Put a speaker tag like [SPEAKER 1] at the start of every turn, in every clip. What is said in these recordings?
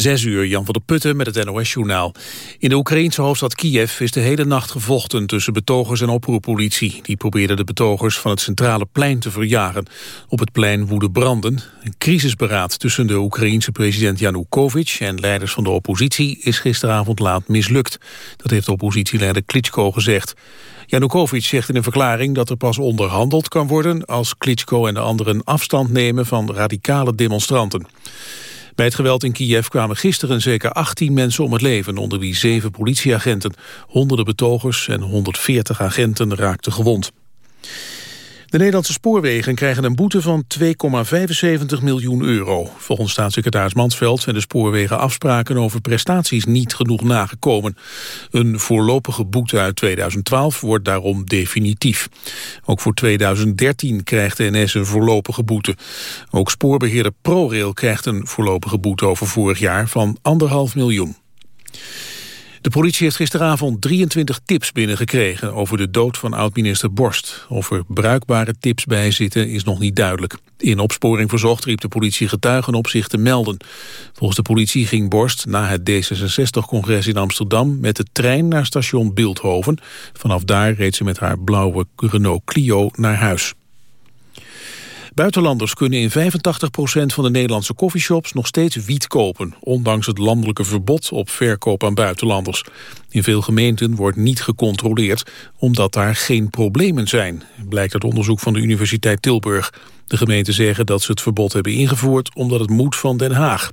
[SPEAKER 1] Zes uur, Jan van der Putten met het NOS-journaal. In de Oekraïense hoofdstad Kiev is de hele nacht gevochten tussen betogers en oproerpolitie. Die probeerden de betogers van het centrale plein te verjagen. Op het plein woedden branden. Een crisisberaad tussen de Oekraïense president Yanukovych en leiders van de oppositie is gisteravond laat mislukt. Dat heeft oppositieleider Klitschko gezegd. Yanukovych zegt in een verklaring dat er pas onderhandeld kan worden als Klitschko en de anderen afstand nemen van radicale demonstranten. Bij het geweld in Kiev kwamen gisteren zeker 18 mensen om het leven, onder wie zeven politieagenten. Honderden betogers en 140 agenten raakten gewond. De Nederlandse spoorwegen krijgen een boete van 2,75 miljoen euro. Volgens staatssecretaris Mansveld zijn de spoorwegen afspraken over prestaties niet genoeg nagekomen. Een voorlopige boete uit 2012 wordt daarom definitief. Ook voor 2013 krijgt de NS een voorlopige boete. Ook spoorbeheerder ProRail krijgt een voorlopige boete over vorig jaar van 1,5 miljoen. De politie heeft gisteravond 23 tips binnengekregen over de dood van oud-minister Borst. Of er bruikbare tips bij zitten is nog niet duidelijk. In opsporing verzocht riep de politie getuigen op zich te melden. Volgens de politie ging Borst na het D66-congres in Amsterdam met de trein naar station Beeldhoven. Vanaf daar reed ze met haar blauwe Renault Clio naar huis. Buitenlanders kunnen in 85% van de Nederlandse coffeeshops nog steeds wiet kopen, ondanks het landelijke verbod op verkoop aan buitenlanders. In veel gemeenten wordt niet gecontroleerd, omdat daar geen problemen zijn, blijkt uit onderzoek van de Universiteit Tilburg. De gemeenten zeggen dat ze het verbod hebben ingevoerd omdat het moet van Den Haag.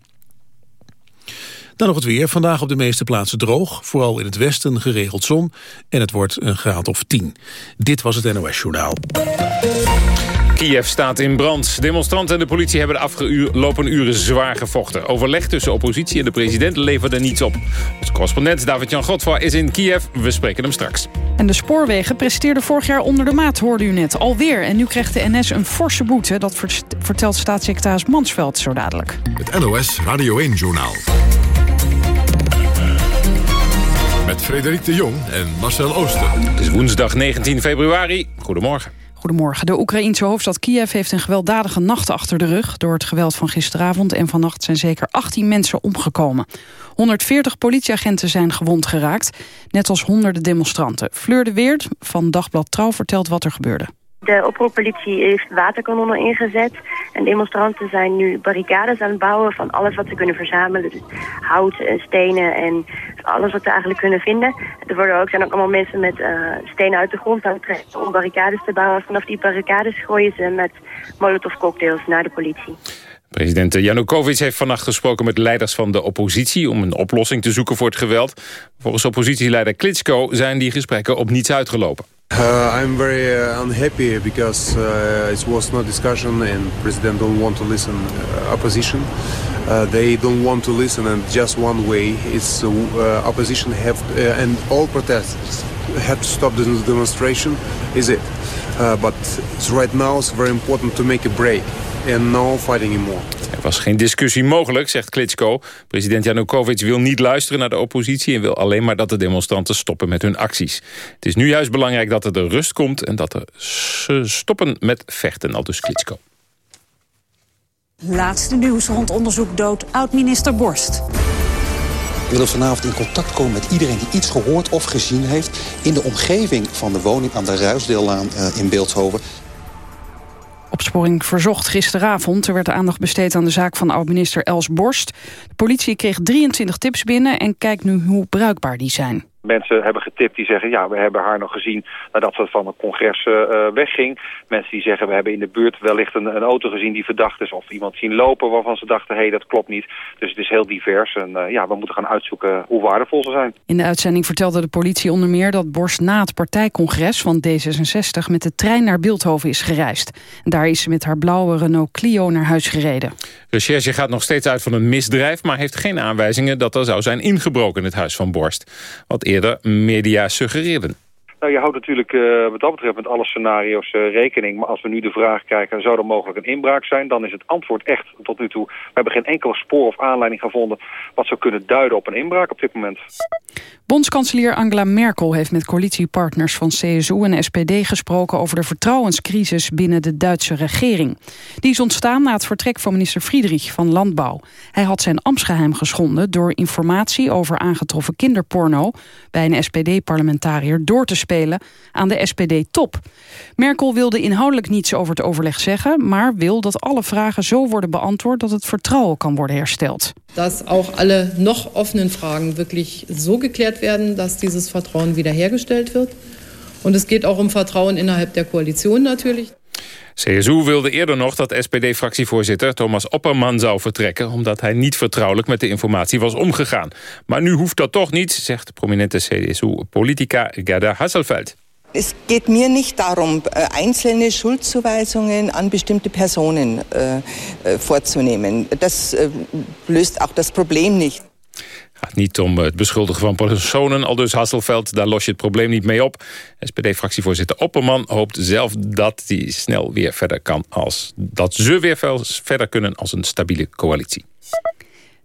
[SPEAKER 1] Dan nog het weer. Vandaag op de meeste plaatsen droog. Vooral in het westen geregeld zon. En het wordt een graad of 10. Dit was het NOS Journaal.
[SPEAKER 2] Kiev staat in brand. Demonstranten en de politie hebben de afgelopen uren zwaar gevochten. Overleg tussen oppositie en de president leverde niets op. Onze correspondent David-Jan Godfroy is in Kiev. We spreken hem straks.
[SPEAKER 3] En de spoorwegen presteerden vorig jaar onder de maat, hoorde u net. Alweer. En nu krijgt de NS een forse boete. Dat vertelt staatssecretaris Mansveld zo dadelijk.
[SPEAKER 4] Het NOS Radio 1-journaal. Met Frederik de Jong en Marcel Ooster.
[SPEAKER 2] Het is woensdag 19 februari. Goedemorgen.
[SPEAKER 3] Goedemorgen. De Oekraïense hoofdstad Kiev heeft een gewelddadige nacht achter de rug. Door het geweld van gisteravond en vannacht zijn zeker 18 mensen omgekomen. 140 politieagenten zijn gewond geraakt, net als honderden demonstranten. Fleur de Weert van Dagblad Trouw vertelt wat er gebeurde.
[SPEAKER 5] De oproerpolitie heeft waterkanonnen ingezet. En demonstranten zijn nu barricades aan het bouwen van alles wat ze kunnen verzamelen. Dus hout en stenen en alles wat ze eigenlijk kunnen vinden. Er worden ook, zijn ook allemaal mensen met uh, stenen uit de grond aan het trekken om barricades te bouwen. Vanaf die barricades gooien ze met molotov cocktails naar de politie.
[SPEAKER 2] President Janukovic heeft vannacht gesproken met leiders van de oppositie... om een oplossing te zoeken voor het geweld. Volgens oppositieleider Klitschko zijn die gesprekken op niets uitgelopen.
[SPEAKER 6] Uh, I'm very uh, unhappy because uh, it was no discussion and president don't want to listen uh, opposition. Uh, they don't want to listen and just one way is uh, opposition have and all protesters have to stop the demonstration is it. but right now it's very important to make a break and no fighting anymore.
[SPEAKER 2] Er was geen discussie mogelijk, zegt Klitschko. President Janukovic wil niet luisteren naar de oppositie... en wil alleen maar dat de demonstranten stoppen met hun acties. Het is nu juist belangrijk dat er de rust komt... en dat ze stoppen met vechten, al dus Klitschko.
[SPEAKER 7] Laatste nieuws rond onderzoek dood oud-minister Borst.
[SPEAKER 8] We willen vanavond in contact komen met iedereen die iets gehoord of gezien heeft... in de omgeving van de woning aan de Ruisdeellaan uh, in Beeldhoven.
[SPEAKER 3] Opsporing verzocht gisteravond. Er werd aandacht besteed aan de zaak van oud-minister Els Borst. De politie kreeg 23 tips binnen en kijkt nu hoe bruikbaar die zijn
[SPEAKER 9] mensen hebben getipt die zeggen... ja, we hebben haar nog gezien nadat ze van het congres uh, wegging. Mensen die zeggen, we hebben in de buurt wellicht een, een, auto gezien die verdacht is... of iemand zien lopen waarvan ze dachten, hé, hey, dat klopt niet. Dus het is heel divers en uh, ja, we moeten gaan uitzoeken hoe waardevol ze zijn.
[SPEAKER 3] In de uitzending vertelde de politie onder meer dat Borst na het partijcongres van D66... met de trein naar Beeldhoven is gereisd. En daar is ze met haar blauwe Renault Clio naar huis gereden.
[SPEAKER 2] Recherche gaat nog steeds uit van een misdrijf... maar heeft geen aanwijzingen dat er zou zijn ingebroken in het huis van Borst. Wat eerder media suggereerden.
[SPEAKER 9] Nou, je houdt natuurlijk uh, wat dat betreft met alle scenario's uh, rekening. Maar als we nu de vraag kijken, zou er mogelijk een inbraak zijn? Dan is het antwoord echt tot nu toe... we hebben geen enkel spoor of aanleiding gevonden... wat zou kunnen duiden op een inbraak op dit moment.
[SPEAKER 3] Bondskanselier Angela Merkel heeft met coalitiepartners van CSU en SPD gesproken over de vertrouwenscrisis binnen de Duitse regering. Die is ontstaan na het vertrek van minister Friedrich van Landbouw. Hij had zijn ambtsgeheim geschonden door informatie over aangetroffen kinderporno bij een SPD-parlementariër door te spelen aan de SPD-top. Merkel wilde inhoudelijk niets over het overleg zeggen, maar wil dat alle vragen zo worden beantwoord dat het vertrouwen kan worden hersteld.
[SPEAKER 10] Dat ook alle nog offenen vragen wirklich zo geklärt werden, dat dieses Vertrauen wiederhergestellt wird. Und es geht auch um Vertrauen innerhalb der Koalition natürlich.
[SPEAKER 2] CSU wilde eerder nog dat SPD-fractievoorzitter Thomas Opperman zou vertrekken... omdat hij niet vertrouwelijk met de informatie was omgegaan. Maar nu hoeft dat toch niet, zegt prominente CSU-politica Gerda Hasselfeld.
[SPEAKER 11] Es geht mir nicht darum, äh, einzelne Schuldzuweisungen an bestimmte Personen äh, äh, vorzunehmen. Das löst auch das Problem nicht.
[SPEAKER 2] Gaat niet om het beschuldigen van personen, al dus Hasselveld. Daar los je het probleem niet mee op. SPD-fractievoorzitter Opperman hoopt zelf dat hij snel weer verder kan als dat ze weer verder kunnen als een stabiele coalitie.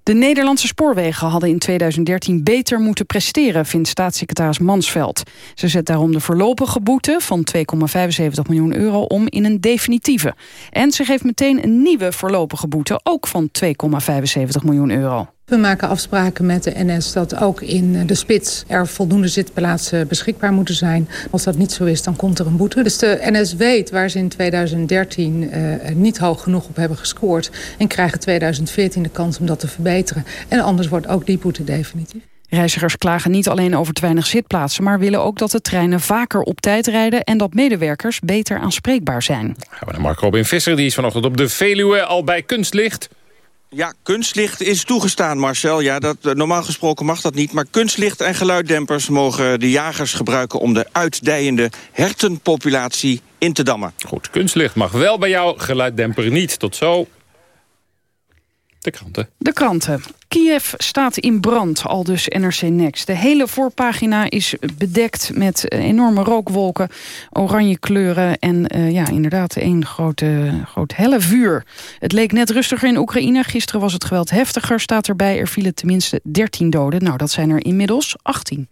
[SPEAKER 3] De Nederlandse spoorwegen hadden in 2013 beter moeten presteren, vindt staatssecretaris Mansveld. Ze zet daarom de voorlopige boete van 2,75 miljoen euro om in een definitieve. En ze geeft meteen een nieuwe voorlopige boete, ook van 2,75 miljoen euro.
[SPEAKER 12] We maken afspraken met de NS dat ook in de spits er voldoende zitplaatsen beschikbaar moeten zijn. Als dat niet zo is, dan komt er een boete. Dus de NS weet waar ze in 2013 uh, eh, niet hoog genoeg op hebben gescoord. En krijgen 2014 de kans om dat te verbeteren. En anders wordt ook die boete definitief.
[SPEAKER 3] Reizigers klagen niet alleen over te weinig zitplaatsen... maar willen ook dat de treinen vaker op tijd rijden... en dat medewerkers beter aanspreekbaar zijn.
[SPEAKER 2] Gaan we naar Mark Robin Visser, die is vanochtend op de Veluwe al bij Kunstlicht.
[SPEAKER 13] Ja, kunstlicht is toegestaan, Marcel. Ja, dat, eh, normaal gesproken mag dat niet. Maar kunstlicht en geluiddempers mogen de jagers gebruiken... om de uitdijende hertenpopulatie in te dammen.
[SPEAKER 2] Goed, kunstlicht mag wel bij jou, geluiddemper niet. Tot zo. De kranten.
[SPEAKER 3] De kranten. Kiev staat in brand, al dus NRC Next. De hele voorpagina is bedekt met enorme rookwolken, oranje kleuren... en uh, ja, inderdaad één grote, groot helle vuur. Het leek net rustiger in Oekraïne. Gisteren was het geweld heftiger, staat erbij. Er vielen tenminste 13 doden. Nou, dat zijn er inmiddels 18.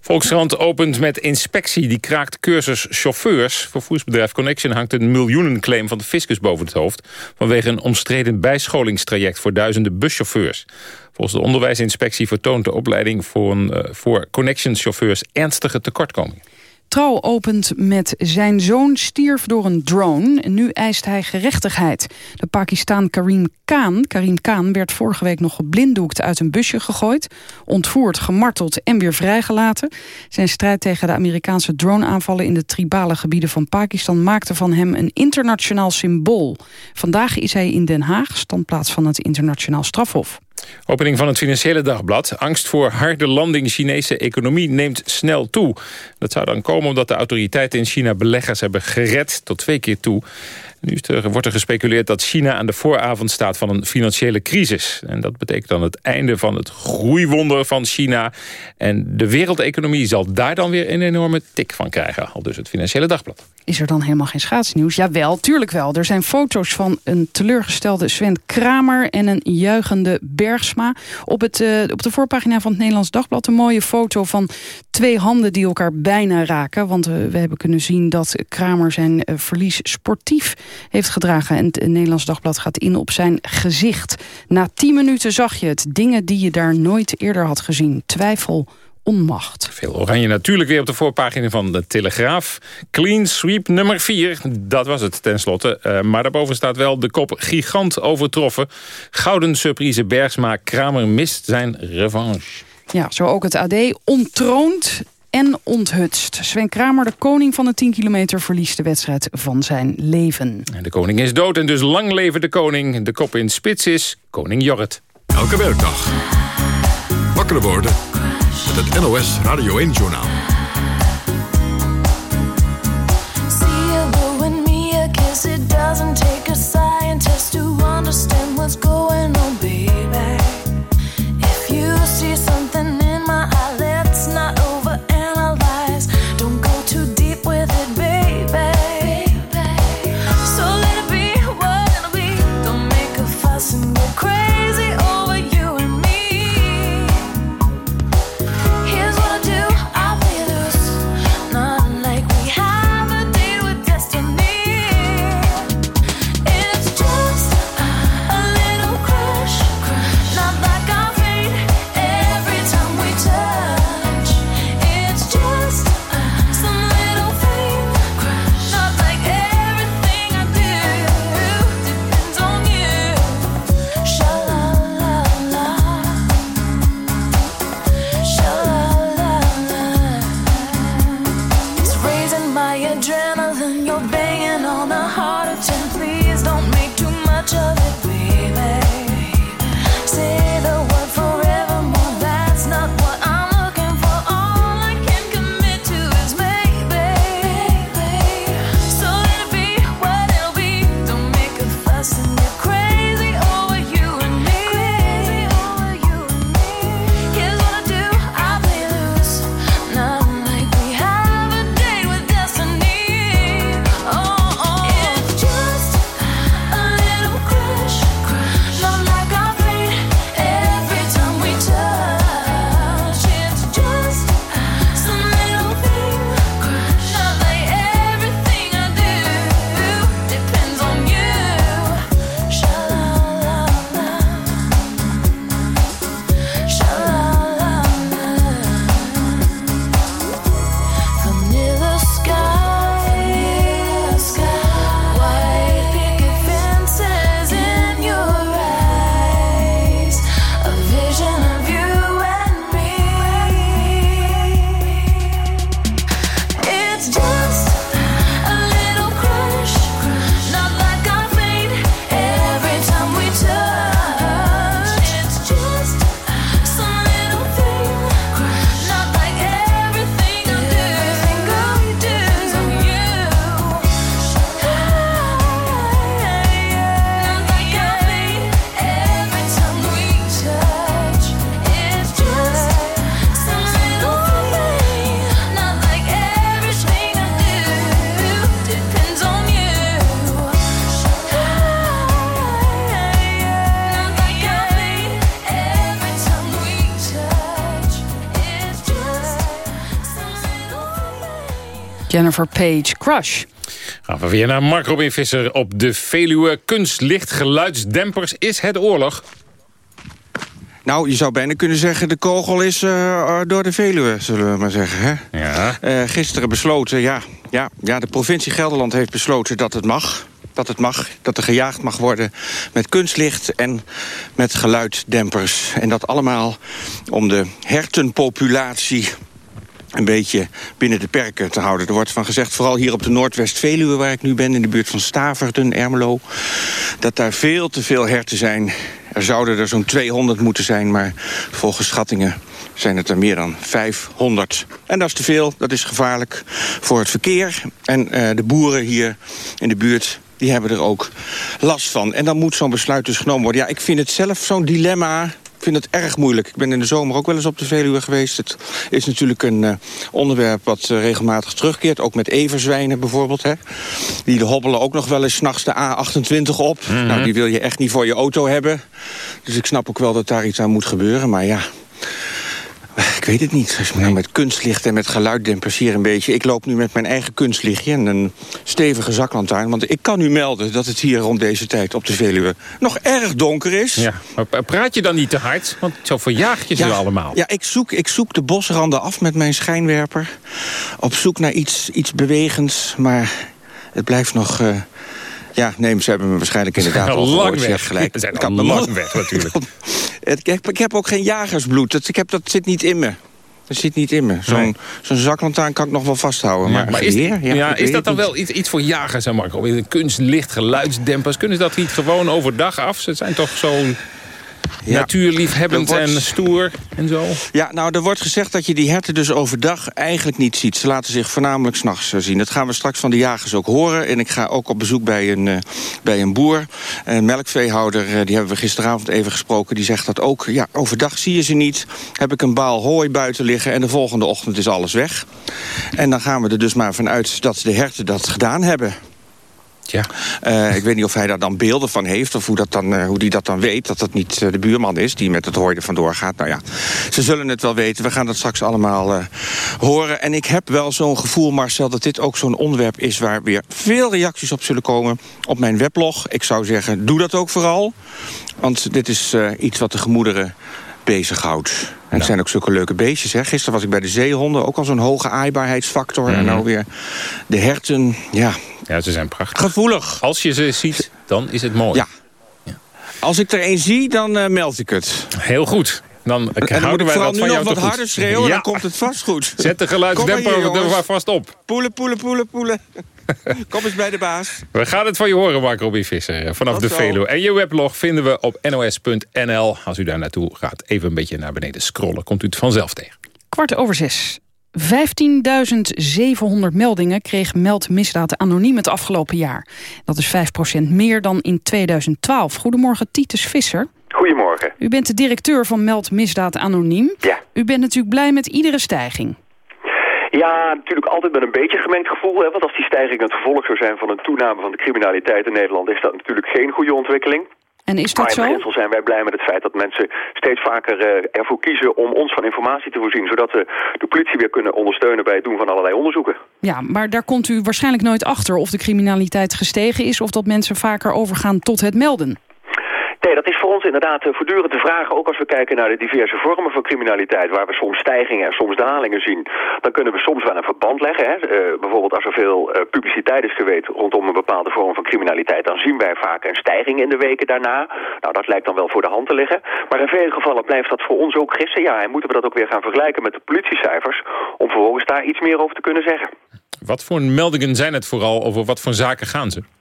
[SPEAKER 2] Volkskrant opent met inspectie. Die kraakt cursus chauffeurs. Vervoersbedrijf Connection hangt een miljoenenclaim van de fiscus boven het hoofd... vanwege een omstreden bijscholingstraject voor duizenden buschauffeurs. Volgens de onderwijsinspectie vertoont de opleiding voor, een, uh, voor Connection-chauffeurs ernstige tekortkomingen.
[SPEAKER 3] Trouw opent met zijn zoon stierf door een drone. Nu eist hij gerechtigheid. De Pakistan Karim Khan, Karim Khan werd vorige week nog geblinddoekt uit een busje gegooid. Ontvoerd, gemarteld en weer vrijgelaten. Zijn strijd tegen de Amerikaanse droneaanvallen in de tribale gebieden van Pakistan maakte van hem een internationaal symbool. Vandaag is hij in Den Haag, standplaats van het internationaal strafhof.
[SPEAKER 2] Opening van het Financiële Dagblad. Angst voor harde landing Chinese economie neemt snel toe. Dat zou dan komen omdat de autoriteiten in China beleggers hebben gered tot twee keer toe. Nu wordt er gespeculeerd dat China aan de vooravond staat van een financiële crisis. En dat betekent dan het einde van het groeiwonder van China. En de wereldeconomie zal daar dan weer een enorme tik van krijgen. Al dus het Financiële Dagblad.
[SPEAKER 3] Is er dan helemaal geen schaatsnieuws? Jawel, tuurlijk wel. Er zijn foto's van een teleurgestelde Sven Kramer... en een juichende Bergsma. Op, het, uh, op de voorpagina van het Nederlands Dagblad... een mooie foto van twee handen die elkaar bijna raken. Want uh, we hebben kunnen zien dat Kramer zijn uh, verlies sportief heeft gedragen. En het Nederlands Dagblad gaat in op zijn gezicht. Na tien minuten zag je het. Dingen die je daar nooit eerder had gezien. Twijfel, onmacht.
[SPEAKER 2] Veel oranje natuurlijk weer op de voorpagina van de Telegraaf. Clean sweep nummer 4, dat was het tenslotte. Uh, maar daarboven staat wel de kop gigant overtroffen. Gouden surprise Bergsma, Kramer mist zijn revanche.
[SPEAKER 3] Ja, zo ook het AD ontroond en onthutst. Sven Kramer, de koning van de 10 kilometer, verliest de wedstrijd van zijn leven.
[SPEAKER 2] En de koning is dood en dus lang leven de koning. De kop in spits is koning Jorrit.
[SPEAKER 4] Elke werkdag. Wakker worden met het NOS Radio 1-journaal. It doesn't take a scientist to understand what's going on,
[SPEAKER 3] Jennifer Page, Crush.
[SPEAKER 2] Gaan we weer naar Mark Robin Visser op de Veluwe. Kunstlicht, geluidsdempers, is het oorlog?
[SPEAKER 13] Nou, je zou bijna kunnen zeggen, de kogel is uh, door de Veluwe, zullen we maar zeggen. Hè?
[SPEAKER 2] Ja.
[SPEAKER 13] Uh, gisteren besloten, ja, ja, ja, de provincie Gelderland heeft besloten dat het mag. Dat het mag, dat er gejaagd mag worden met kunstlicht en met geluiddempers. En dat allemaal om de hertenpopulatie een beetje binnen de perken te houden. Er wordt van gezegd, vooral hier op de Noordwest-Veluwe... waar ik nu ben, in de buurt van Staverden, Ermelo... dat daar veel te veel herten zijn. Er zouden er zo'n 200 moeten zijn, maar volgens schattingen zijn het er meer dan 500. En dat is te veel, dat is gevaarlijk voor het verkeer. En uh, de boeren hier in de buurt die hebben er ook last van. En dan moet zo'n besluit dus genomen worden. Ja, ik vind het zelf zo'n dilemma vind het erg moeilijk. Ik ben in de zomer ook wel eens op de Veluwe geweest. Het is natuurlijk een uh, onderwerp wat uh, regelmatig terugkeert. Ook met everzwijnen bijvoorbeeld. Hè. Die hobbelen ook nog wel eens s'nachts de A28 op. Mm -hmm. Nou, die wil je echt niet voor je auto hebben. Dus ik snap ook wel dat daar iets aan moet gebeuren. Maar ja, ik weet het niet. Als je nou met kunstlicht en met geluiddempers hier een beetje... Ik loop nu met mijn eigen kunstlichtje en een stevige zaklantaarn. Want ik kan u melden dat het hier rond deze tijd op de Veluwe nog erg donker is.
[SPEAKER 2] Ja, maar praat je dan niet te hard? Want zo verjaag je ze
[SPEAKER 13] ja,
[SPEAKER 2] allemaal.
[SPEAKER 13] Ja, ik zoek, ik zoek de bosranden af met mijn schijnwerper. Op zoek naar iets, iets bewegends, maar het blijft nog... Uh, ja, nee, ze hebben me waarschijnlijk inderdaad al
[SPEAKER 2] lang
[SPEAKER 13] gehoord.
[SPEAKER 2] weg.
[SPEAKER 13] gelijk.
[SPEAKER 2] Zijn al lang weg natuurlijk.
[SPEAKER 13] ik, heb, ik heb ook geen jagersbloed. Dat, ik heb, dat zit niet in me. Dat zit niet in me. Zo'n zo'n zaklantaarn kan ik nog wel vasthouden. Maar,
[SPEAKER 2] maar is,
[SPEAKER 13] geweer?
[SPEAKER 2] ja, is dat dan wel iets, iets voor jagers, Marco? Een Kunstlicht, geluidsdempers. Kunnen ze dat niet gewoon overdag af? Ze zijn toch zo
[SPEAKER 13] Ja.
[SPEAKER 2] natuurliefhebbend
[SPEAKER 13] wordt-
[SPEAKER 2] en stoer en zo?
[SPEAKER 13] Ja, nou, er wordt gezegd dat je die herten dus overdag eigenlijk niet ziet. Ze laten zich voornamelijk s'nachts eh, zien. Dat gaan we straks van de jagers ook horen. En ik ga ook op bezoek bij een, eh, bij een boer. Een melkveehouder, eh, die hebben we gisteravond even gesproken. Die zegt dat ook. Ja, overdag zie je ze niet. Heb ik een baal hooi buiten liggen en de volgende ochtend is alles weg. En dan gaan we er dus maar vanuit dat de herten dat gedaan hebben.
[SPEAKER 2] Ja.
[SPEAKER 13] Eh, ik weet niet of hij daar dan beelden van heeft... of hoe, dat dan, eh, hoe die dat dan weet, dat dat niet eh, de buurman is... die met het hooi er vandoor gaat. Nou ja, ze zullen het wel weten. We gaan dat straks allemaal horen. En ik heb wel zo'n gevoel, Marcel, dat dit ook zo'n onderwerp is... waar weer veel reacties op zullen komen op mijn weblog. Ik zou zeggen, doe dat ook vooral. Want dit is iets wat de gemoederen bezighoudt. En het zijn ook zulke leuke beestjes. Hè? Gisteren was ik bij de zeehonden, ook al zo'n hoge aaibaarheidsfactor. En nou weer de herten, ja,
[SPEAKER 2] Ja, ze zijn prachtig.
[SPEAKER 13] gevoelig.
[SPEAKER 2] Als je ze ziet, dan is het mooi.
[SPEAKER 13] Ja. Als ik er een zie, dan eh, meld ik het.
[SPEAKER 2] Heel goed. Dan
[SPEAKER 13] En dan
[SPEAKER 2] houden
[SPEAKER 13] ik
[SPEAKER 2] wij
[SPEAKER 13] nu
[SPEAKER 2] van
[SPEAKER 13] nog
[SPEAKER 2] jou
[SPEAKER 13] wat
[SPEAKER 2] te goed.
[SPEAKER 13] harder schreeuwen,
[SPEAKER 2] Ja.
[SPEAKER 13] dan komt het vast goed.
[SPEAKER 2] Zet de geluidsdemper er vast op.
[SPEAKER 13] Poelen, poelen, poelen, poelen. Kom eens bij de baas.
[SPEAKER 2] We gaan het van je horen, Mark Robin Visser, eh, vanaf
[SPEAKER 13] Tot
[SPEAKER 2] de. Veluwe. En je weblog vinden we op nos.nl. Als u daar naartoe gaat, even een beetje naar beneden scrollen. Komt u het vanzelf tegen.
[SPEAKER 3] Kwart over zes. 15.700 meldingen kreeg Meld Misdaad Anoniem het afgelopen jaar. Dat is 5% meer dan in 2012. Goedemorgen, Titus Visser.
[SPEAKER 14] Goedemorgen.
[SPEAKER 3] U bent de directeur van Meld Misdaad Anoniem.
[SPEAKER 14] Ja.
[SPEAKER 3] U bent natuurlijk blij met iedere stijging.
[SPEAKER 14] Ja, natuurlijk altijd met een beetje gemengd gevoel. Hè? Want als die stijging het gevolg zou zijn van een toename van de criminaliteit in Nederland... is dat natuurlijk geen goede ontwikkeling.
[SPEAKER 3] En is
[SPEAKER 14] Maar
[SPEAKER 3] dat
[SPEAKER 14] in
[SPEAKER 3] zo?
[SPEAKER 14] beginsel zijn wij blij met het feit dat mensen steeds vaker eh, ervoor kiezen om ons van informatie te voorzien. Zodat we de politie weer kunnen ondersteunen bij het doen van allerlei onderzoeken.
[SPEAKER 3] Ja, maar daar komt u waarschijnlijk nooit achter of de criminaliteit gestegen is... of dat mensen vaker overgaan tot het melden.
[SPEAKER 14] Nee, dat is voor ons inderdaad eh, voortdurend de vraag. Ook als we kijken naar de diverse vormen van criminaliteit... waar we soms stijgingen en soms dalingen zien... dan kunnen we soms wel een verband leggen. Hè? Eh, bijvoorbeeld als er veel eh, publiciteit is geweest... rondom een bepaalde vorm van criminaliteit... dan zien wij vaak een stijging in de weken daarna. Nou, dat lijkt dan wel voor de hand te liggen. Maar in vele gevallen blijft dat voor ons ook gissen. Ja, en moeten we dat ook weer gaan vergelijken met de politiecijfers... om vervolgens daar iets meer over te kunnen zeggen.
[SPEAKER 2] Wat voor meldingen zijn het vooral? Over wat voor zaken gaan ze?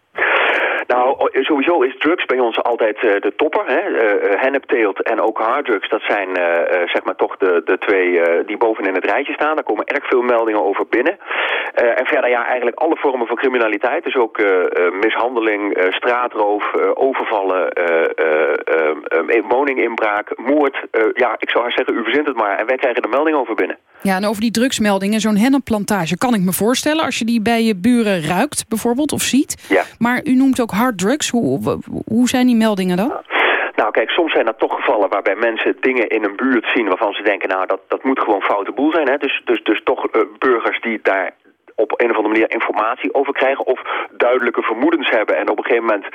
[SPEAKER 14] Nou, sowieso is drugs bij ons altijd eh, de topper. Hè? Eh, hennepteelt en ook harddrugs, dat zijn zeg maar toch de, de twee die bovenin het rijtje staan. Daar komen erg veel meldingen over binnen. En verder ja, eigenlijk alle vormen van criminaliteit. Dus ook mishandeling, straatroof, overvallen, eh, eh, eh, eh, woninginbraak, moord. Ja, ik zou haar zeggen, u verzint het maar. En wij krijgen er meldingen over binnen.
[SPEAKER 3] Ja, en over die drugsmeldingen, zo'n hennepplantage kan ik me voorstellen... als je die bij je buren ruikt bijvoorbeeld of ziet.
[SPEAKER 14] Ja.
[SPEAKER 3] Maar u noemt ook harddrugs. Hoe, hoe- hoe zijn die meldingen dan?
[SPEAKER 14] Nou kijk, soms zijn dat toch gevallen waarbij mensen dingen in een buurt zien waarvan ze denken, nou dat, dat moet gewoon foute boel zijn. Hè? Dus, dus, dus toch eh, burgers die daar op een of andere manier informatie over krijgen of duidelijke vermoedens hebben en op een gegeven moment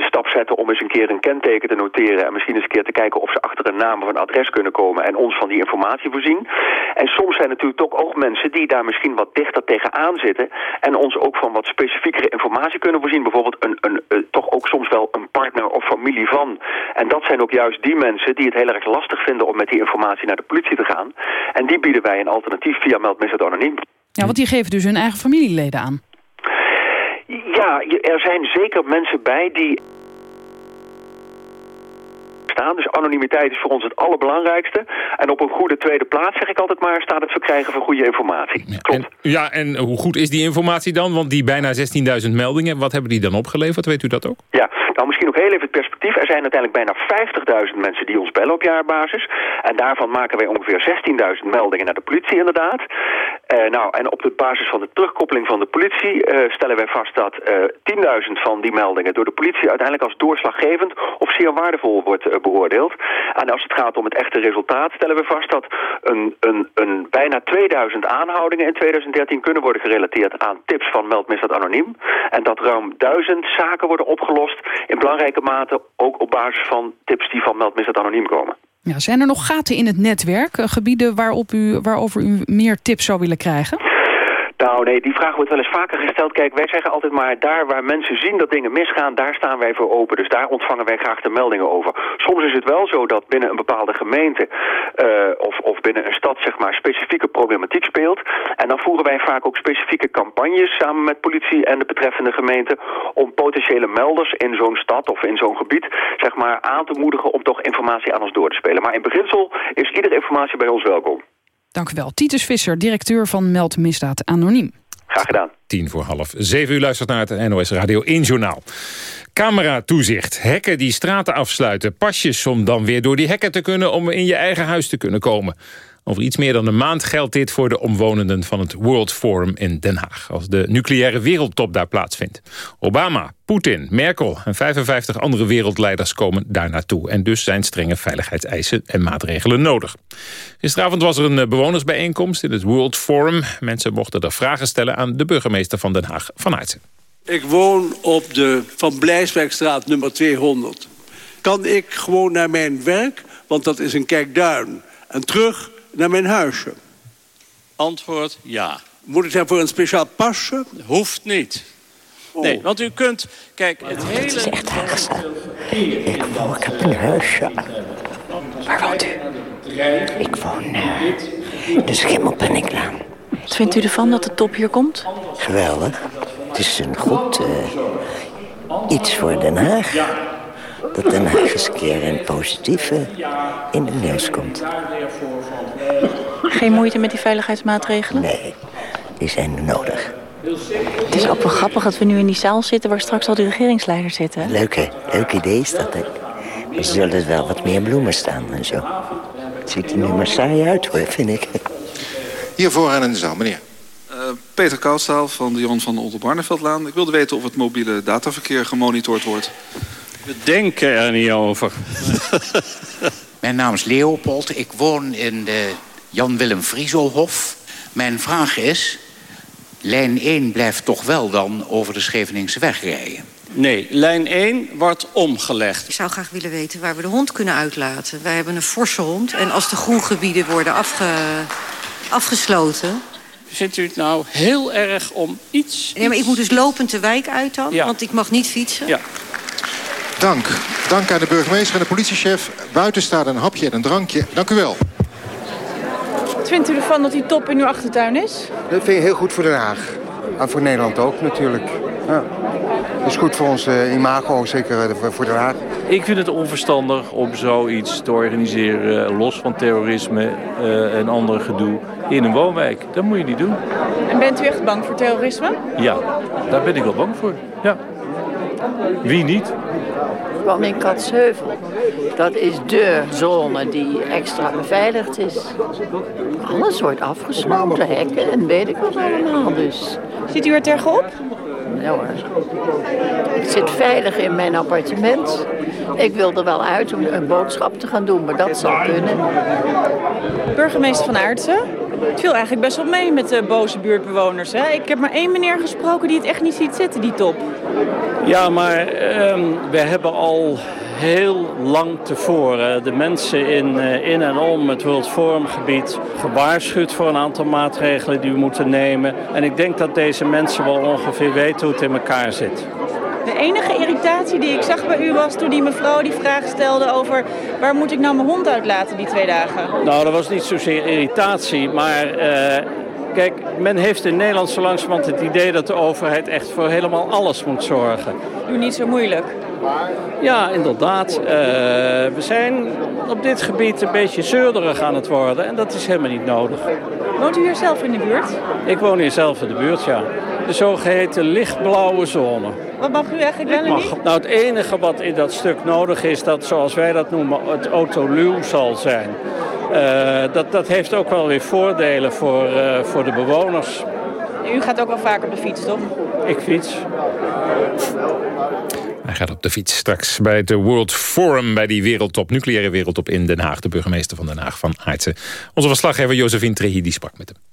[SPEAKER 14] de stap zetten om eens een keer een kenteken te noteren en misschien eens een keer te kijken of ze achter een naam of een adres kunnen komen en ons van die informatie voorzien. En soms zijn natuurlijk toch ook mensen die daar misschien wat dichter tegenaan zitten en ons ook van wat specifiekere informatie kunnen voorzien. Bijvoorbeeld een, een, toch ook soms wel een partner of familie van. En dat zijn ook juist die mensen die het heel erg lastig vinden om met die informatie naar de politie te gaan. En die bieden wij een alternatief via Meldmisdaad Anoniem.
[SPEAKER 3] Ja, want die geven dus hun eigen familieleden aan.
[SPEAKER 14] Ja, er zijn zeker mensen bij die staan. Dus anonimiteit is voor ons het allerbelangrijkste. En op een goede tweede plaats, zeg ik altijd maar, staat het verkrijgen van goede informatie. Klopt.
[SPEAKER 2] En, ja, en hoe goed is die informatie dan? Want die bijna 16.000 meldingen, wat hebben die dan opgeleverd? Weet u dat ook?
[SPEAKER 14] Ja, nou misschien ook heel even het perspectief. Er zijn uiteindelijk bijna 50.000 mensen die ons bellen op jaarbasis. En daarvan maken wij ongeveer 16.000 meldingen naar de politie inderdaad. Uh, nou, en op de basis van de terugkoppeling van de politie uh, stellen wij vast dat uh, eh, 10.000 van die meldingen door de politie uiteindelijk als doorslaggevend of zeer waardevol wordt beoordeeld. En als het gaat om het echte resultaat stellen we vast dat een, een, een bijna 2000 aanhoudingen in 2013 kunnen worden gerelateerd aan tips van Meldmisdaad Anoniem. En dat ruim 1000 zaken worden opgelost in belangrijke mate ook op basis van tips die van Meldmisdaad Anoniem komen.
[SPEAKER 3] Ja, zijn er nog gaten in het netwerk, eh, gebieden waarop u, waarover u meer tips zou willen krijgen?
[SPEAKER 14] Nou nee, die vraag wordt wel eens vaker gesteld. Kijk, wij zeggen altijd maar daar waar mensen zien dat dingen misgaan, daar staan wij voor open. Dus daar ontvangen wij graag de meldingen over. Soms is het wel zo dat binnen een bepaalde gemeente uh, of, of binnen een stad zeg maar specifieke problematiek speelt. En dan voeren wij vaak ook specifieke campagnes samen met politie en de betreffende gemeente om potentiële melders in zo'n stad of in zo'n gebied zeg maar aan te moedigen om toch informatie aan ons door te spelen. Maar in beginsel is iedere informatie bij ons welkom.
[SPEAKER 3] Dank u wel. Titus Visser, directeur van Meld Misdaad Anoniem.
[SPEAKER 14] Graag gedaan.
[SPEAKER 2] Tien voor half zeven. U luistert naar het NOS Radio 1 Journaal. Camera-toezicht, hekken die straten afsluiten... pasjes om dan weer door die hekken te kunnen... om in je eigen huis te kunnen komen. Over iets meer dan een maand geldt dit voor de omwonenden van het World Forum in Den Haag. Als de nucleaire wereldtop daar plaatsvindt. Obama, Poetin, Merkel en 55 andere wereldleiders komen daar naartoe. En dus zijn strenge veiligheidseisen en maatregelen nodig. Gisteravond was er een bewonersbijeenkomst in het World Forum. Mensen mochten er vragen stellen aan de burgemeester van Den Haag, Van Aertsen.
[SPEAKER 15] Ik woon op de Van Blijswijkstraat nummer 200. Kan ik gewoon naar mijn werk, want dat is een kijkduin... en terug naar mijn huisje?
[SPEAKER 16] Antwoord ja.
[SPEAKER 15] Moet ik daarvoor een speciaal pasje?
[SPEAKER 16] Hoeft niet.
[SPEAKER 15] Oh.
[SPEAKER 16] Nee, want u kunt... Kijk, het hele...
[SPEAKER 17] Het is echt erg Ik woon, ik heb een huisje. Waar woont u? Ik woon uh, in de Schimmelpenniklaan.
[SPEAKER 18] Wat vindt u ervan dat de top hier komt?
[SPEAKER 17] Geweldig. Het is een goed uh, iets voor Den Haag. Dat Den Haag eens een keer een positieve in de nieuws komt.
[SPEAKER 18] Geen moeite met die veiligheidsmaatregelen?
[SPEAKER 17] Nee, die zijn nodig.
[SPEAKER 18] Het is ook wel grappig dat we nu in die zaal zitten... waar straks al die regeringsleiders zitten.
[SPEAKER 17] Leuk, hè? Leuk idee is dat, hè? Er zullen wel wat meer bloemen staan en zo. Het ziet er nu maar saai uit, hoor, vind ik.
[SPEAKER 19] Hier vooraan in de zaal, meneer.
[SPEAKER 20] Uh, Peter Koudstaal van de Jon van Oldenbarneveldlaan. Ik wilde weten of het mobiele dataverkeer gemonitord wordt.
[SPEAKER 16] We denken er niet over.
[SPEAKER 21] Mijn naam is Leopold. Ik woon in de Jan-Willem Frieselhof. Mijn vraag is... lijn 1 blijft toch wel dan over de Scheveningse weg rijden?
[SPEAKER 16] Nee, lijn 1 wordt omgelegd.
[SPEAKER 22] Ik zou graag willen weten waar we de hond kunnen uitlaten. Wij hebben een forse hond. En als de groengebieden worden afge... afgesloten...
[SPEAKER 16] Vindt u het nou heel erg om iets...
[SPEAKER 22] Nee, maar ik moet dus lopend de wijk uit dan, ja. want ik mag niet fietsen.
[SPEAKER 16] Ja.
[SPEAKER 19] Dank. Dank aan de burgemeester en de politiechef. Buiten staat een hapje en een drankje. Dank u wel.
[SPEAKER 18] Wat vindt u ervan dat die top in uw achtertuin is?
[SPEAKER 23] Dat vind je heel goed voor Den Haag. En voor Nederland ook natuurlijk. Ja. Dat is goed voor ons uh, imago, zeker uh, voor Den Haag.
[SPEAKER 24] Ik vind het onverstandig om zoiets te organiseren... Uh, los van terrorisme en andere gedoe in een woonwijk. Dat moet je niet doen.
[SPEAKER 18] En bent u echt bang voor terrorisme?
[SPEAKER 24] Ja, daar ben ik wel bang voor. Ja. Wie niet?
[SPEAKER 25] Van in Katsheuvel. Dat is de zone die extra beveiligd is. Alles wordt afgesloten, hekken en weet ik wat allemaal dus.
[SPEAKER 18] Zit u er tegenop?
[SPEAKER 25] Ja hoor. Ik zit veilig in mijn appartement. Ik wil er wel uit om een boodschap te gaan doen, maar dat zal kunnen.
[SPEAKER 18] Burgemeester van Aartsen,
[SPEAKER 26] Het viel eigenlijk best wel mee met de boze buurtbewoners. Hè? Ik heb maar één meneer gesproken die het echt niet ziet zitten, die top.
[SPEAKER 16] Ja, maar ehm, we hebben al heel lang tevoren de mensen in, eh, in en om het World Forum gebied gewaarschuwd voor een aantal maatregelen die we moeten nemen. En ik denk dat deze mensen wel ongeveer weten hoe het in elkaar zit.
[SPEAKER 26] De enige irritatie die ik zag bij u was toen die mevrouw die vraag stelde over... waar moet ik nou mijn hond uitlaten die twee dagen?
[SPEAKER 16] Nou, dat was niet zozeer irritatie, maar... eh, Kijk, men heeft in Nederland zo langzamerhand het idee dat de overheid echt voor helemaal alles moet zorgen.
[SPEAKER 26] Doe niet zo moeilijk.
[SPEAKER 16] Ja, inderdaad. Eh, we zijn op dit gebied een beetje zeurderig aan het worden en dat is helemaal niet nodig.
[SPEAKER 26] Woont u hier zelf in de buurt?
[SPEAKER 16] Ik woon hier zelf in de buurt, ja. De zogeheten lichtblauwe zone.
[SPEAKER 26] Wat mag u eigenlijk wel en niet?
[SPEAKER 16] Nou, het enige wat in dat stuk nodig is, dat zoals wij dat noemen, het autoluw zal zijn. Eh, dat, dat heeft ook wel weer voordelen voor, eh, voor de bewoners.
[SPEAKER 26] U gaat ook wel vaak op de fiets, toch?
[SPEAKER 16] Ik fiets.
[SPEAKER 2] Hij gaat op de fiets straks bij het World Forum... bij die wereldtop, nucleaire wereldtop in Den Haag. De burgemeester van Den Haag van Aartsen. Onze verslaggever Josephine Trehi die sprak met hem.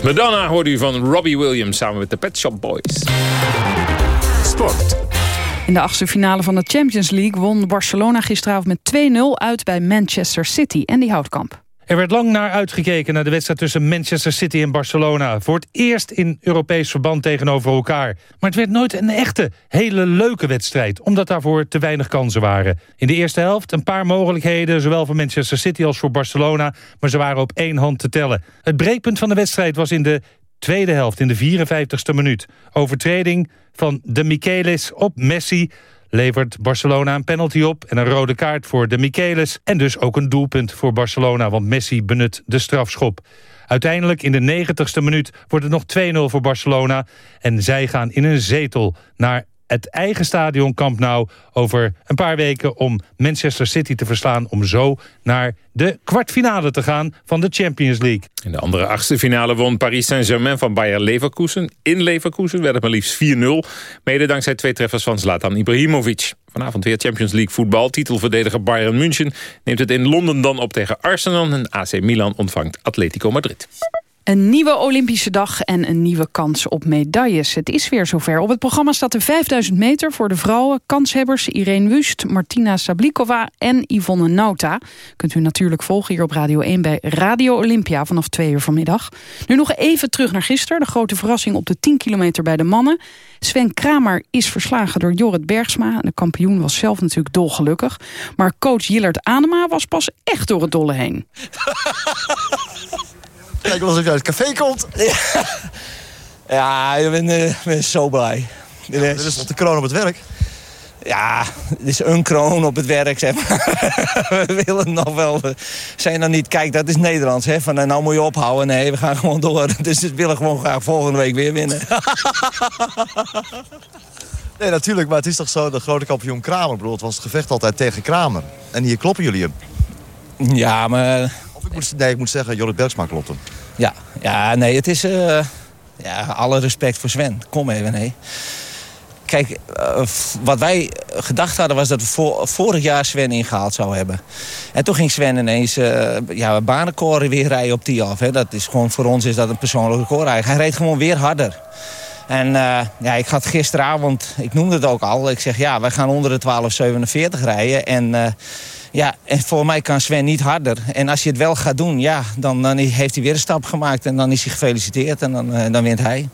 [SPEAKER 4] She's Madonna
[SPEAKER 2] hoorde u van Robbie Williams samen met de Pet Shop Boys.
[SPEAKER 27] Sport.
[SPEAKER 3] In de achtste finale van de Champions League won Barcelona gisteravond met 2-0 uit bij Manchester City. En die houtkamp.
[SPEAKER 28] Er werd lang naar uitgekeken naar de wedstrijd tussen Manchester City en Barcelona. Voor het eerst in Europees verband tegenover elkaar. Maar het werd nooit een echte, hele leuke wedstrijd... omdat daarvoor te weinig kansen waren. In de eerste helft een paar mogelijkheden... zowel voor Manchester City als voor Barcelona... maar ze waren op één hand te tellen. Het breekpunt van de wedstrijd was in de tweede helft... in de 54ste minuut. Overtreding van de Michelis op Messi levert Barcelona een penalty op... en een rode kaart voor de Michelis. En dus ook een doelpunt voor Barcelona, want Messi benut de strafschop. Uiteindelijk in de 90ste minuut wordt het nog 2-0 voor Barcelona... en zij gaan in een zetel naar het eigen stadion Camp Nou over een paar weken... om Manchester City te verslaan om zo naar de kwartfinale te gaan van de Champions League.
[SPEAKER 2] In de andere achtste finale won Paris Saint-Germain van Bayer Leverkusen. In Leverkusen werd het maar liefst 4-0. Mede dankzij twee treffers van Zlatan Ibrahimovic. Vanavond weer Champions League voetbal. Titelverdediger Bayern München neemt het in Londen dan op tegen Arsenal. En AC Milan ontvangt Atletico Madrid.
[SPEAKER 3] Een nieuwe Olympische dag en een nieuwe kans op medailles. Het is weer zover. Op het programma staat de 5000 meter voor de vrouwen. Kanshebbers Irene Wust, Martina Sablikova en Yvonne Nauta. Kunt u natuurlijk volgen hier op Radio 1 bij Radio Olympia vanaf 2 uur vanmiddag. Nu nog even terug naar gisteren. De grote verrassing op de 10 kilometer bij de mannen. Sven Kramer is verslagen door Jorrit Bergsma. De kampioen was zelf natuurlijk dolgelukkig. Maar coach Jillert Anema was pas echt door het dolle heen.
[SPEAKER 29] Kijk wel alsof je uit het café komt.
[SPEAKER 30] Ja, ik ben, eh, ben zo blij. Dit
[SPEAKER 29] Dit is toch de kroon op het werk?
[SPEAKER 30] Ja, het is een kroon op het werk, zeg maar. We willen nog wel... eh, Zijn dan niet, kijk, dat is Nederlands, hè. Van, eh, nou moet je ophouden. Nee, we gaan gewoon door. Dus we willen gewoon graag volgende week weer winnen.
[SPEAKER 29] Nee, natuurlijk, maar het is toch zo, de grote kampioen Kramer. Bedoel, het was het gevecht altijd tegen Kramer. En hier kloppen jullie hem.
[SPEAKER 30] Ja, maar...
[SPEAKER 29] Ik moet, nee, ik moet zeggen, Jorrit Bergsma klopt.
[SPEAKER 30] Ja, ja nee, het is... eh, ja, alle respect voor Sven. Kom even, nee. Kijk, eh, wat wij gedacht hadden was dat we vorig jaar Sven ingehaald zouden hebben. En toen ging Sven ineens uh, ja, banenkoren weer rijden op die af. Hè. Dat is gewoon, voor ons is dat een persoonlijk record eigenlijk. Hij reed gewoon weer harder. En ja, ik had gisteravond, ik noemde het ook al. Ik zeg, ja, wij gaan onder de 12,47 rijden. En, ja, en voor mij kan Sven niet harder. En als je het wel gaat doen, ja, dan, dan heeft hij weer een stap gemaakt. En dan is hij gefeliciteerd en dan, eh, dan wint hij.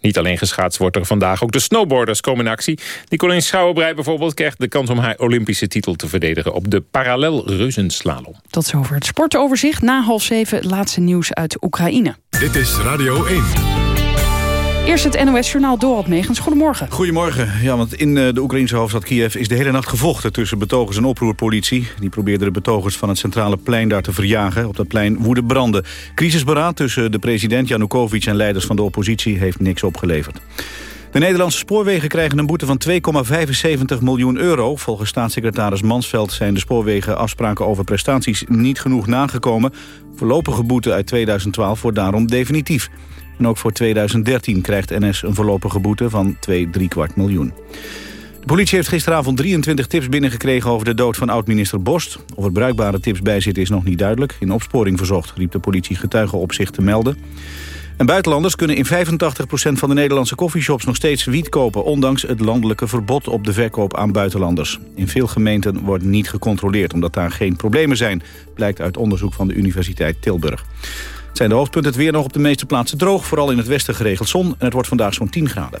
[SPEAKER 2] Niet alleen geschaatst wordt er vandaag, ook de snowboarders komen in actie. Nicolien Schouwenbrei bijvoorbeeld krijgt de kans om haar Olympische titel te verdedigen... op de parallel reuzenslalom.
[SPEAKER 3] Tot zover het sportoverzicht. Na half zeven laatste nieuws uit Oekraïne.
[SPEAKER 27] Dit is Radio 1.
[SPEAKER 3] Eerst het NOS-journaal Dorot Megens. Goedemorgen.
[SPEAKER 31] Goedemorgen. Ja, want in eh, de Oekraïnse hoofdstad Kiev is de hele nacht gevochten tussen betogers en oproerpolitie. Die probeerden de betogers van het centrale plein daar te verjagen. Op dat plein woeden branden. Crisisberaad tussen de president Janukovic en leiders van de oppositie heeft niks opgeleverd. De Nederlandse spoorwegen krijgen een boete van 2,75 miljoen euro. Volgens staatssecretaris Mansveld zijn de spoorwegen afspraken over prestaties niet genoeg nagekomen. Voorlopige boete uit 2012 wordt daarom definitief. En ook voor 2013 krijgt NS een voorlopige boete van 2 3 kwart miljoen. De politie heeft gisteravond 23 tips binnengekregen over de dood van oud-minister Borst. Of er bruikbare tips bij zitten is nog niet duidelijk. In opsporing verzocht riep de politie getuigen op zich te melden. En buitenlanders kunnen in 85% van de Nederlandse koffieshops nog steeds wiet kopen... ondanks het landelijke verbod op de verkoop aan buitenlanders. In veel gemeenten wordt niet gecontroleerd omdat daar geen problemen zijn... blijkt uit onderzoek van de Universiteit Tilburg. Zijn de hoofdpunten het weer nog op de meeste plaatsen droog. Vooral in het westen geregeld zon. En het wordt vandaag zo'n 10 graden.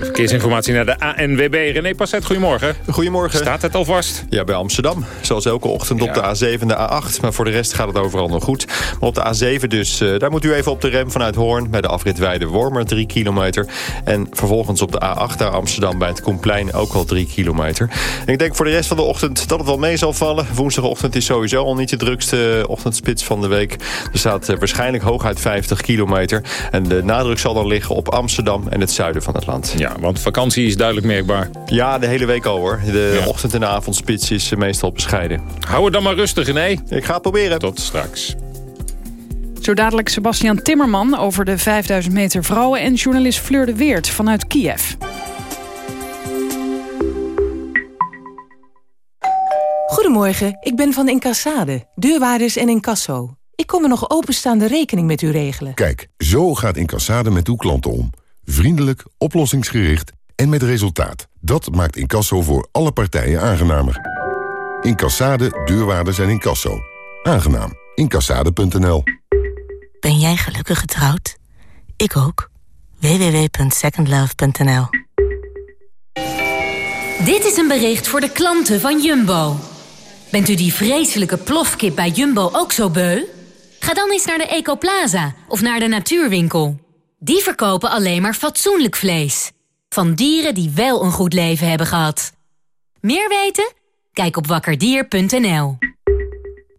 [SPEAKER 2] Verkeersinformatie naar de ANWB. René Passet, goedemorgen.
[SPEAKER 32] Goedemorgen.
[SPEAKER 2] Staat het al vast?
[SPEAKER 32] Ja, bij Amsterdam. Zoals elke ochtend op de A7 en de A8. Maar voor de rest gaat het overal nog goed. Maar op de A7 dus, eh, daar moet u even op de rem vanuit Hoorn... bij de afrit Weide-Wormer, 3 kilometer. En vervolgens op de A8 naar Amsterdam bij het Koenplein ook al 3 kilometer. En ik denk voor de rest van de ochtend dat het wel mee zal vallen. Woensdagochtend is sowieso al niet de drukste ochtendspits van de week. Er staat eh, waarschijnlijk hooguit 50 kilometer. En de nadruk zal dan liggen op Amsterdam en het zuiden van het land.
[SPEAKER 2] Ja, want vakantie is duidelijk merkbaar.
[SPEAKER 32] Ja, de hele week al hoor. De ochtend- en de avondspits is eh, meestal bescheiden.
[SPEAKER 2] Hou het dan maar rustig, René.
[SPEAKER 32] Ik ga het proberen.
[SPEAKER 2] Tot straks.
[SPEAKER 3] Zo dadelijk Sebastian Timmerman over de 5000 meter vrouwen... en journalist Fleur de Weert vanuit Kiev.
[SPEAKER 33] Goedemorgen, ik ben van Incassade, deurwaarders en incasso. Ik kom een nog openstaande rekening met u regelen.
[SPEAKER 34] Kijk, zo gaat Incassade met uw klanten om. Vriendelijk, oplossingsgericht en met resultaat. Dat maakt Incasso voor alle partijen aangenamer. Incassade, deurwaarders en Incasso. Aangenaam. Incassade.nl
[SPEAKER 35] Ben jij gelukkig getrouwd? Ik ook. www.secondlove.nl
[SPEAKER 36] Dit is een bericht voor de klanten van Jumbo. Bent u die vreselijke plofkip bij Jumbo ook zo beu? Ga dan eens naar de Ecoplaza of naar de Natuurwinkel. Die verkopen alleen maar fatsoenlijk vlees. Van dieren die wel een goed leven hebben gehad. Meer weten? Kijk op wakkerdier.nl.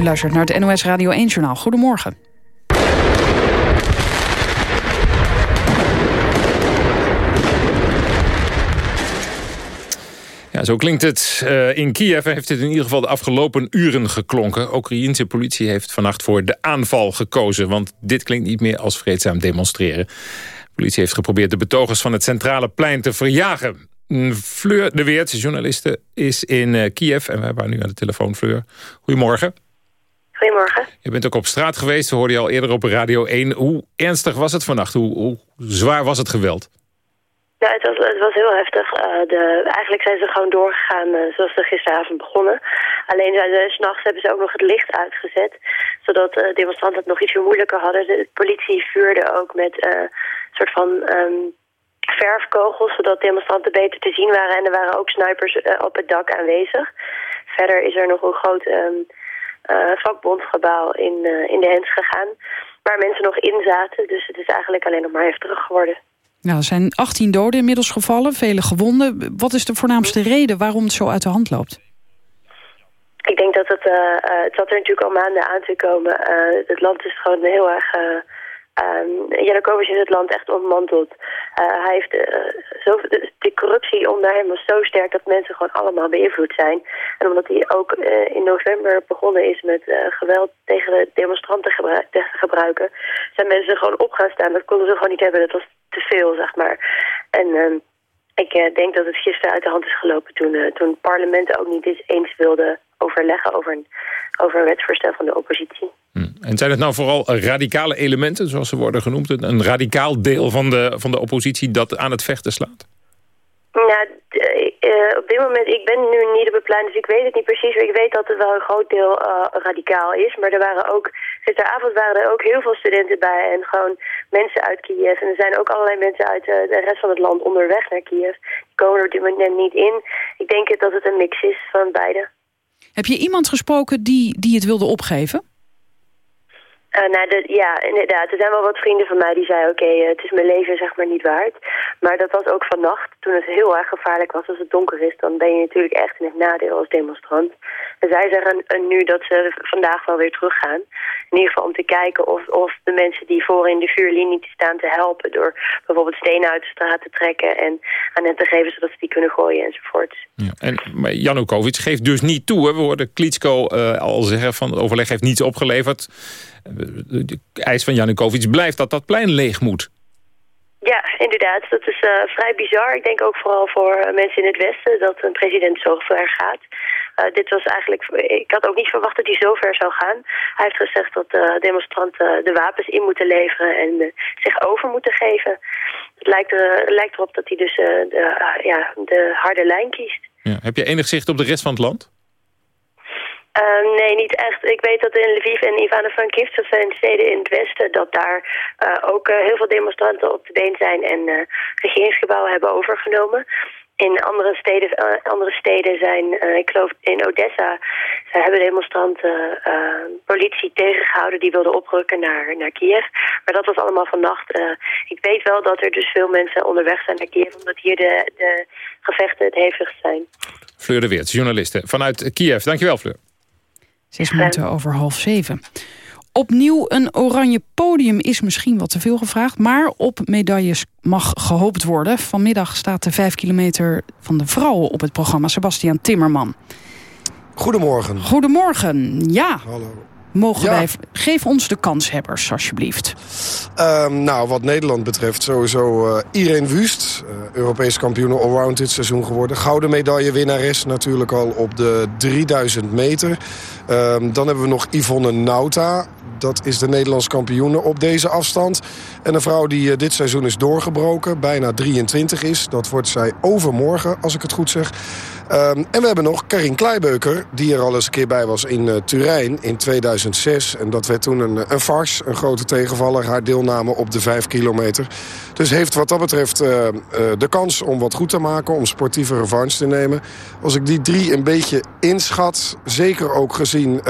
[SPEAKER 3] U luistert naar het NOS Radio 1-journaal. Goedemorgen.
[SPEAKER 2] Ja, zo klinkt het. Uh, in Kiev heeft het in ieder geval de afgelopen uren geklonken. Oekraïense politie heeft vannacht voor de aanval gekozen. Want dit klinkt niet meer als vreedzaam demonstreren. De politie heeft geprobeerd de betogers van het centrale plein te verjagen. Fleur de Weert, journaliste, is in uh, Kiev. En we hebben haar nu aan de telefoon, Fleur. Goedemorgen.
[SPEAKER 37] Goedemorgen.
[SPEAKER 2] Je bent ook op straat geweest, we hoorden je al eerder op Radio 1. Hoe ernstig was het vannacht? Hoe, hoe zwaar was het geweld?
[SPEAKER 37] Ja, het was, het was heel heftig. Uh, de, eigenlijk zijn ze gewoon doorgegaan uh, zoals ze gisteravond begonnen. Alleen uh, s'nachts hebben ze ook nog het licht uitgezet. Zodat demonstranten het nog ietsje moeilijker hadden. De politie vuurde ook met een soort van um, verfkogels. Zodat demonstranten beter te zien waren. En er waren ook snipers op het dak aanwezig. Verder is er nog een groot... Um, uh, vakbondgebouw in, uh, in de Hens gegaan. Waar mensen nog in zaten. Dus het is eigenlijk alleen nog maar heftiger geworden.
[SPEAKER 3] Nou, er zijn 18 doden inmiddels gevallen, vele gewonden. Wat is de voornaamste reden waarom het zo uit de hand loopt?
[SPEAKER 37] Ik denk dat het, uh, het zat er natuurlijk al maanden aan te komen. het land is gewoon heel erg Um, Janukovic is het land echt ontmanteld. Uh, hij heeft zo, de, corruptie onder hem was zo sterk dat mensen gewoon allemaal beïnvloed zijn. En omdat hij ook uh, in november begonnen is met geweld tegen de demonstranten te gebruiken, zijn mensen gewoon op gaan staan. Dat konden ze gewoon niet hebben, dat was te veel, zeg maar. En um, ik denk dat het gisteren uit de hand is gelopen toen, toen parlementen ook niet eens wilden overleggen over een, over een wetsvoorstel van de oppositie.
[SPEAKER 2] Hmm. En zijn het nou vooral radicale elementen, zoals ze worden genoemd? Een radicaal deel van de, van de oppositie dat aan het vechten slaat?
[SPEAKER 37] Nou, uh, op dit moment, ik ben nu niet op het plein, dus ik weet het niet precies. Ik weet dat het wel een groot deel uh, radicaal is. Maar er waren ook, gisteravond waren er ook heel veel studenten bij en gewoon mensen uit Kiev. En er zijn ook allerlei mensen uit uh, de rest van het land onderweg naar Kiev. Die komen er op dit moment niet in. Ik denk dat het een mix is van beide.
[SPEAKER 3] Heb je iemand gesproken die, die het wilde opgeven?
[SPEAKER 37] Uh, nou, ja, inderdaad. Er zijn wel wat vrienden van mij die zeiden... oké, uh, het is mijn leven zeg maar niet waard. Maar dat was ook vannacht, toen het heel erg gevaarlijk was. Als het donker is, dan ben je natuurlijk echt in het nadeel als demonstrant. En zij zeggen uh, nu dat ze vandaag wel weer teruggaan. In ieder geval om te kijken of, of de mensen die voor in de vuurlinie staan te helpen... door bijvoorbeeld stenen uit de straat te trekken en aan hen te geven... zodat ze die kunnen gooien enzovoort.
[SPEAKER 2] Ja, en maar Janukovic geeft dus niet toe. Hè? We hoorden Klitschko al zeggen van het overleg heeft niets opgeleverd de eis van Janukovic blijft dat dat plein leeg moet.
[SPEAKER 37] Ja, inderdaad. Dat is uh, vrij bizar. Ik denk ook vooral voor uh, mensen in het Westen dat een president zo ver gaat. Uh, dit was eigenlijk, ik had ook niet verwacht dat hij zo ver zou gaan. Hij heeft gezegd dat demonstranten de wapens in moeten leveren en zich over moeten geven. Het lijkt, er, lijkt erop dat hij dus de, ja, de harde lijn kiest.
[SPEAKER 2] Ja. Heb je enig zicht op de rest van het land?
[SPEAKER 37] Uh, nee, niet echt. Ik weet dat in Lviv en Ivano-Frankivsk, dat zijn steden in het westen, dat daar uh, ook uh, heel veel demonstranten op de been zijn en regeringsgebouwen hebben overgenomen. In andere steden, andere steden zijn, ik geloof in Odessa, zij hebben demonstranten politie tegengehouden die wilden oprukken naar, naar Kiev. Maar dat was allemaal vannacht. ik weet wel dat er dus veel mensen onderweg zijn naar Kiev, omdat hier de, de gevechten het hevigst zijn.
[SPEAKER 2] Fleur de Weert, journaliste vanuit Kiev. Dankjewel Fleur.
[SPEAKER 3] Zes minuten over half zeven. Opnieuw een oranje podium is misschien wat te veel gevraagd... maar op medailles mag gehoopt worden. Vanmiddag staat de vijf kilometer van de vrouwen op het programma. Sebastian Timmerman.
[SPEAKER 38] Goedemorgen.
[SPEAKER 3] Goedemorgen, ja.
[SPEAKER 38] Hallo.
[SPEAKER 3] Mogen
[SPEAKER 38] Ja.
[SPEAKER 3] wij... Geef ons de kanshebbers, alsjeblieft.
[SPEAKER 38] Ehm, nou, wat Nederland betreft sowieso eh Irene Wust. eh, Europees kampioen allround dit seizoen geworden. Gouden medaillewinnares natuurlijk al op de 3000 meter. Ehm, dan hebben we nog Yvonne Nauta. Dat is de Nederlands kampioene op deze afstand. En een vrouw die eh, dit seizoen is doorgebroken. Bijna 23 is. Dat wordt zij overmorgen, als ik het goed zeg. Ehm, en we hebben nog Karin Kleibeuker, die er al eens een keer bij was in eh, Turijn in 2006. En dat werd toen een, een farce, een grote tegenvaller. Haar deelname op de 5 kilometer. Dus heeft wat dat betreft eh, eh, de kans om wat goed te maken, om sportieve revanche te nemen. Als ik die drie een beetje inschat, zeker ook gezien eh,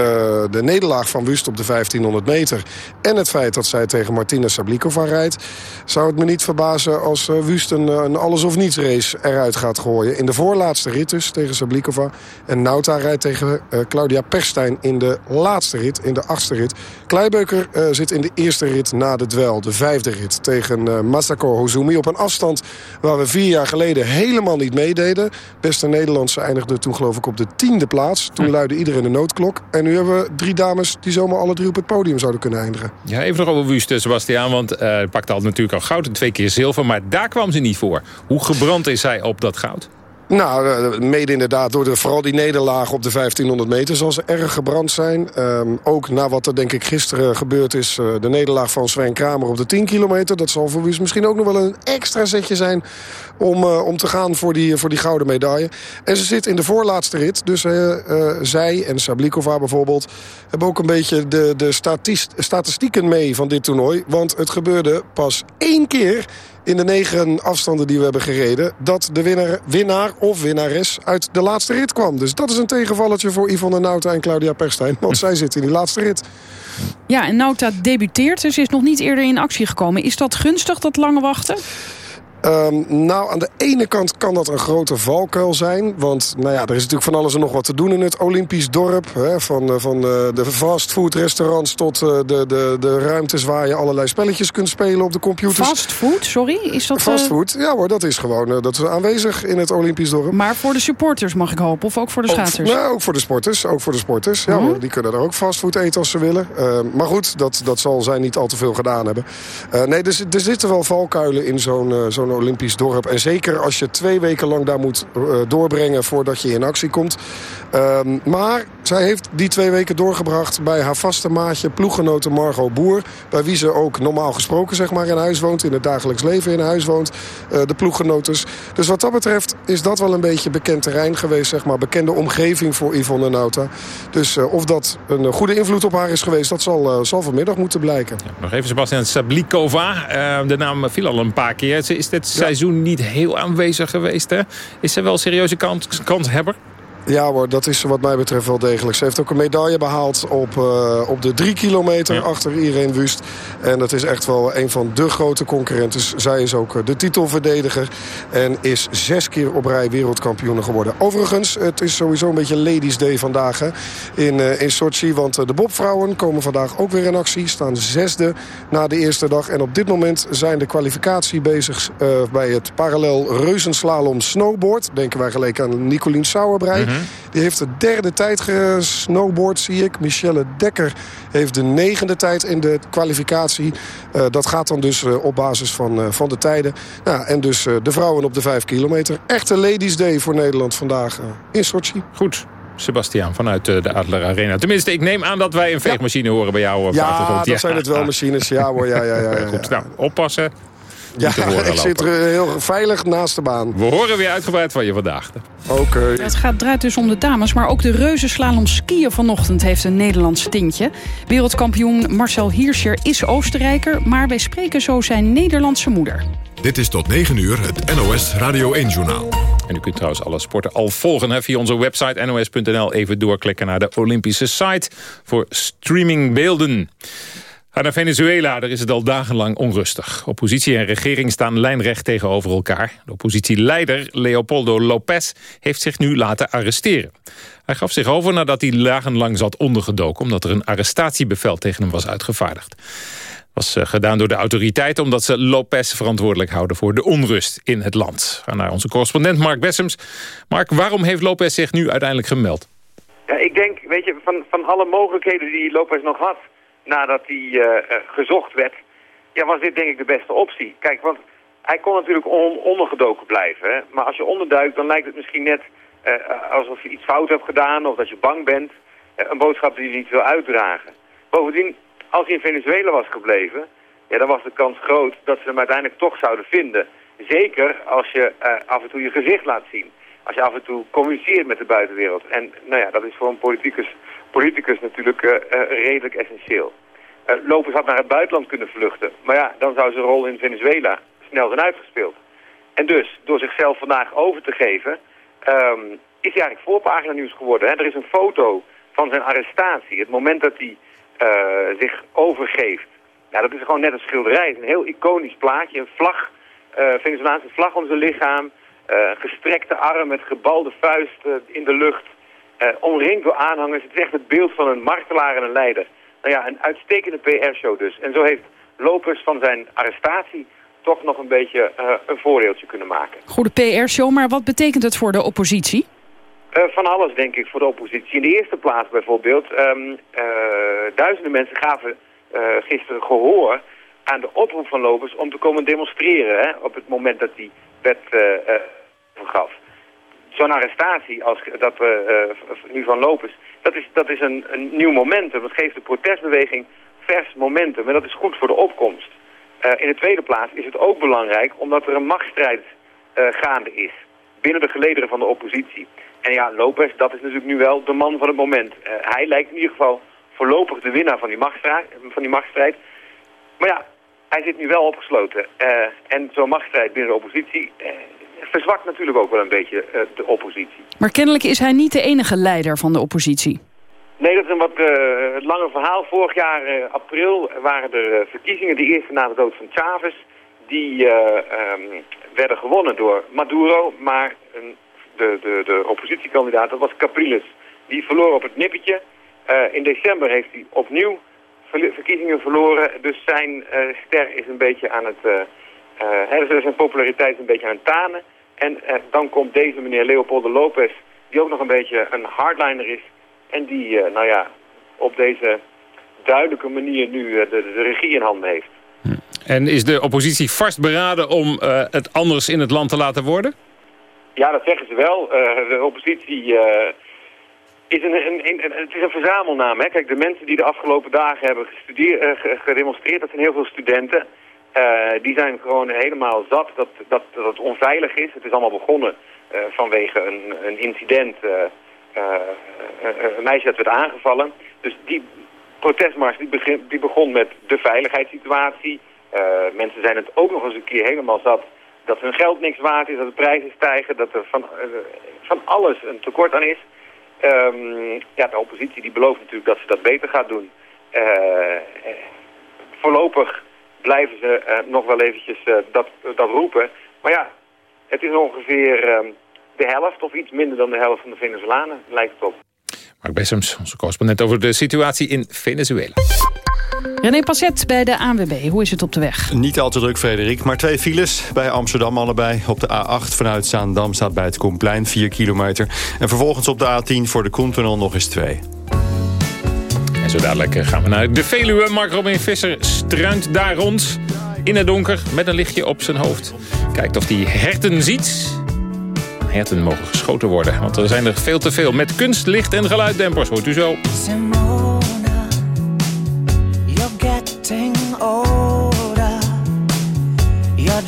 [SPEAKER 38] de nederlaag van Wust op de 1500 meter... en het feit dat zij tegen Martina Sablikova rijdt... zou het me niet verbazen als eh, Wust een, een alles-of-niets race eruit gaat gooien. In de voorlaatste rit dus tegen Sablikova. En Nauta rijdt tegen eh, Claudia Perstijn in de laatste rit, in de achtste rit. Kleibeuker eh, zit in de eerste rit na de dwel, de vijfde rit... tegen eh, Masako Hozumi op een afstand waar we vier jaar geleden helemaal niet meededen. Beste Nederlandse eindigde toen geloof ik op de tiende plaats. Toen luidde iedereen de noodklok. En nu hebben we drie dames die zomaar alle drie op het podium zouden kunnen eindigen.
[SPEAKER 2] Ja, even nog over Wust, Sebastiaan. Want hij pakte al natuurlijk al goud en twee keer zilver. Maar daar kwam ze niet voor. Hoe gebrand is zij op dat goud?
[SPEAKER 38] Nou, eh, mede inderdaad door de, vooral die nederlaag op de 1500 meter zal ze erg gebrand zijn. Ehm, ook na wat er denk ik gisteren gebeurd is, eh, de nederlaag van Sven Kramer op de 10 kilometer. Dat zal voor Wust misschien ook nog wel een extra zetje zijn om, eh, om te gaan voor die, voor die gouden medaille. En ze zit in de voorlaatste rit, dus zij en Sablikova bijvoorbeeld... hebben ook een beetje de, de statist, statistieken mee van dit toernooi. Want het gebeurde pas één keer in de negen afstanden die we hebben gereden... dat de winnaar, winnaar of winnares uit de laatste rit kwam. Dus dat is een tegenvalletje voor Yvonne Nauta en Claudia Perstijn. Want zij zitten in die laatste rit.
[SPEAKER 3] Ja, en Nauta debuteert, dus is nog niet eerder in actie gekomen. Is dat gunstig, dat lange wachten?
[SPEAKER 38] Ehm, nou, aan de ene kant kan dat een grote valkuil zijn. Want nou ja, er is natuurlijk van alles en nog wat te doen in het Olympisch dorp. Hè, van eh, van eh, de fastfoodrestaurants tot eh, de, de, de ruimtes waar je allerlei spelletjes kunt spelen op de computers.
[SPEAKER 3] Fastfood, sorry? Is dat,
[SPEAKER 38] Fastfood, ja hoor, dat is gewoon dat is aanwezig in het Olympisch dorp.
[SPEAKER 3] Maar voor de supporters mag ik hopen, of ook voor de schaatsers?
[SPEAKER 38] Ook, nou, ook voor de sporters. Ook voor de sporters. Ja, die kunnen er ook fastfood eten als ze willen. Uh, maar goed, dat, dat zal zij niet al te veel gedaan hebben. Uh, nee, er, er zitten wel valkuilen in zo'n uh, Olympisch dorp. En zeker als je twee weken lang daar moet uh, doorbrengen voordat je in actie komt. Uh, maar zij heeft die twee weken doorgebracht bij haar vaste maatje, ploeggenote Margot Boer. Bij wie ze ook normaal gesproken zeg maar, in huis woont. In het dagelijks leven in huis woont. Uh, de ploeggenotes. Dus wat dat betreft is dat wel een beetje bekend terrein geweest. Zeg maar. Bekende omgeving voor Yvonne Nauta. Dus uh, of dat een goede invloed op haar is geweest, dat zal, zal vanmiddag moeten blijken.
[SPEAKER 2] Nog even Sebastian Sablikova. Uh, de naam viel al een paar keer. Is dit ja. seizoen niet heel aanwezig geweest. Hè? Is ze wel een serieuze kans, kanshebber?
[SPEAKER 38] Ja hoor, dat is wat mij betreft wel degelijk. Ze heeft ook een medaille behaald op, uh, op de drie kilometer ja. achter Irene Wust. En dat is echt wel een van de grote concurrenten. Zij is ook de titelverdediger en is zes keer op rij wereldkampioen geworden. Overigens, het is sowieso een beetje Ladies Day vandaag hè, in, uh, in Sochi. Want de bobvrouwen komen vandaag ook weer in actie. Staan zesde na de eerste dag. En op dit moment zijn de kwalificatie bezig uh, bij het parallel reuzenslalom snowboard. Denken wij gelijk aan Nicolien Sauerbrei. Mm -hmm. Die heeft de derde tijd gesnowboard, zie ik. Michelle Dekker heeft de negende tijd in de kwalificatie. Uh, dat gaat dan dus uh, op basis van, uh, van de tijden. En dus de vrouwen op de vijf kilometer. Echte Ladies Day voor Nederland vandaag in Sochi.
[SPEAKER 2] Goed. Sebastiaan, vanuit de Adler Arena. Tenminste, ik neem aan dat wij een veegmachine ja. horen bij jou
[SPEAKER 38] ja, dat zijn het wel machines. Ja hoor, ja, ja, ja. ja,
[SPEAKER 2] Goed, nou, oppassen.
[SPEAKER 38] Ja, ik zit er heel veilig naast de baan.
[SPEAKER 2] We horen weer uitgebreid van je vandaag.
[SPEAKER 38] Oké. Okay.
[SPEAKER 3] Het gaat draait dus om de dames, maar ook de reuzenslalom skiën vanochtend heeft een Nederlands tintje. Wereldkampioen Marcel Hirscher is Oostenrijker, maar wij spreken zo zijn Nederlandse moeder.
[SPEAKER 27] Dit is tot 9 uur het NOS Radio 1-journaal.
[SPEAKER 2] En u kunt trouwens alle sporten al volgen hè, via onze website nos.nl. Even doorklikken naar de Olympische site voor streamingbeelden. Ga naar Venezuela, is het al dagenlang onrustig. Oppositie en regering staan lijnrecht tegenover elkaar. De oppositieleider Leopoldo Lopez heeft zich nu laten arresteren. Hij gaf zich over nadat hij dagenlang zat ondergedoken... omdat er een arrestatiebevel tegen hem was uitgevaardigd. Dat was gedaan door de autoriteiten omdat ze Lopez verantwoordelijk houden... voor de onrust in het land. Ga naar onze correspondent Mark Bessems. Mark, waarom heeft Lopez zich nu uiteindelijk gemeld?
[SPEAKER 39] Ja, ik denk, weet je, van, van alle mogelijkheden die Lopez nog had nadat hij eh, eh, gezocht werd, ja, was dit denk ik de beste optie. Kijk, want hij kon natuurlijk on ondergedoken blijven. Hè? Maar als je onderduikt, dan lijkt het misschien net eh, alsof je iets fout hebt gedaan of dat je bang bent. Een boodschap die je niet wil uitdragen. Bovendien, als hij in Venezuela was gebleven, ja, dan was de kans groot dat ze hem uiteindelijk toch zouden vinden. Zeker als je af en toe je gezicht laat zien. Als je af en toe communiceert met de buitenwereld. En nou ja, dat is voor een politicus, politicus natuurlijk eh, eh, redelijk essentieel. Eh Lopez had naar het buitenland kunnen vluchten. Maar ja, dan zou zijn rol in Venezuela snel zijn uitgespeeld. En dus, door zichzelf vandaag over te geven, ehm, is hij eigenlijk voorpagina nieuws geworden. Hè? Er is een foto van zijn arrestatie. Het moment dat hij zich overgeeft. Ja, dat is gewoon net een schilderij. Is een heel iconisch plaatje. Een vlag, eh Venezolaanse vlag om zijn lichaam. gestrekte arm met gebalde vuist in de lucht. Eh, omringd door aanhangers. Het is echt het beeld van een martelaar en een leider. Nou ja, een uitstekende PR-show dus. En zo heeft Lopez van zijn arrestatie toch nog een beetje eh, een voordeeltje kunnen maken.
[SPEAKER 3] Goede PR-show, maar wat betekent het voor de oppositie?
[SPEAKER 39] Eh, van alles, denk ik, voor de oppositie. In de eerste plaats bijvoorbeeld, ehm, eh, duizenden mensen gaven gisteren gehoor aan de oproep van Lopez om te komen demonstreren hè, op het moment dat die wet vergaf. Zo'n arrestatie als dat we eh, nu van Lopez, dat is, dat is een, een nieuw momentum. Dat geeft de protestbeweging vers momentum en dat is goed voor de opkomst. Eh, in de tweede plaats is het ook belangrijk omdat er een machtsstrijd eh, gaande is binnen de gelederen van de oppositie. En ja, Lopez, dat is natuurlijk nu wel de man van het moment. Hij lijkt in ieder geval voorlopig de winnaar van die, van die machtsstrijd. Maar ja, hij zit nu wel opgesloten. En zo'n machtsstrijd binnen de oppositie verzwakt natuurlijk ook wel een beetje eh, de oppositie.
[SPEAKER 3] Maar kennelijk is hij niet de enige leider van de oppositie.
[SPEAKER 39] Nee, dat is een wat eh, langer verhaal. Vorig jaar eh, april waren er verkiezingen, de eerste na de dood van Chavez. Die eh, ehm, werden gewonnen door Maduro, maar een, de, de, de oppositiekandidaat, dat was Capriles. Die verloor op het nippertje. In december heeft hij opnieuw verkiezingen verloren, dus zijn ster is een beetje aan het... eh eh, hè, dus zijn populariteit is een beetje aan het tanen. En eh, dan komt deze meneer Leopoldo Lopez, die ook nog een beetje een hardliner is. En die, eh, nou ja, op deze duidelijke manier nu de, de regie in handen heeft.
[SPEAKER 2] En is de oppositie vastberaden om het anders in het land te laten worden?
[SPEAKER 39] Ja, dat zeggen ze wel. De oppositie is een, een, een- een- het is een verzamelnaam. Hè? Kijk, de mensen die de afgelopen dagen hebben gestudeerd, ge- gedemonstreerd, dat zijn heel veel studenten. Eh, die zijn gewoon helemaal zat dat, dat, dat het onveilig is. Het is allemaal begonnen eh, vanwege een, een incident. eh, een meisje dat werd aangevallen. Dus die protestmars die, begin, die begon met de veiligheidssituatie. Mensen zijn het ook nog eens een keer helemaal zat dat hun geld niks waard is, dat de prijzen stijgen, dat er van, van alles een tekort aan is. Ehm, ja, de oppositie die belooft natuurlijk dat ze dat beter gaat doen. Voorlopig blijven ze eh, nog wel eventjes eh, dat, dat roepen. Maar ja, het is ongeveer ehm, de helft of iets minder dan de helft van de Venezolanen, lijkt het op.
[SPEAKER 2] Mark Bessems, onze correspondent over de situatie in Venezuela.
[SPEAKER 3] René Passet bij de ANWB. Hoe is het op de weg?
[SPEAKER 32] Niet al te druk, Frederik, maar twee files bij Amsterdam allebei. Op de A8 vanuit Zaandam staat bij het Koenplein 4 kilometer. En vervolgens op de A10 voor de Koentunnel nog eens 2.
[SPEAKER 2] En zo dadelijk eh, gaan we naar de Veluwe. Mark Robin Visser struint daar rond in het donker met een lichtje op zijn hoofd. Kijkt of hij herten ziet. Herten mogen geschoten worden, want er zijn er veel te veel. Met kunst, licht en geluiddempers, hoort u zo.
[SPEAKER 4] Simona, you're getting older. Your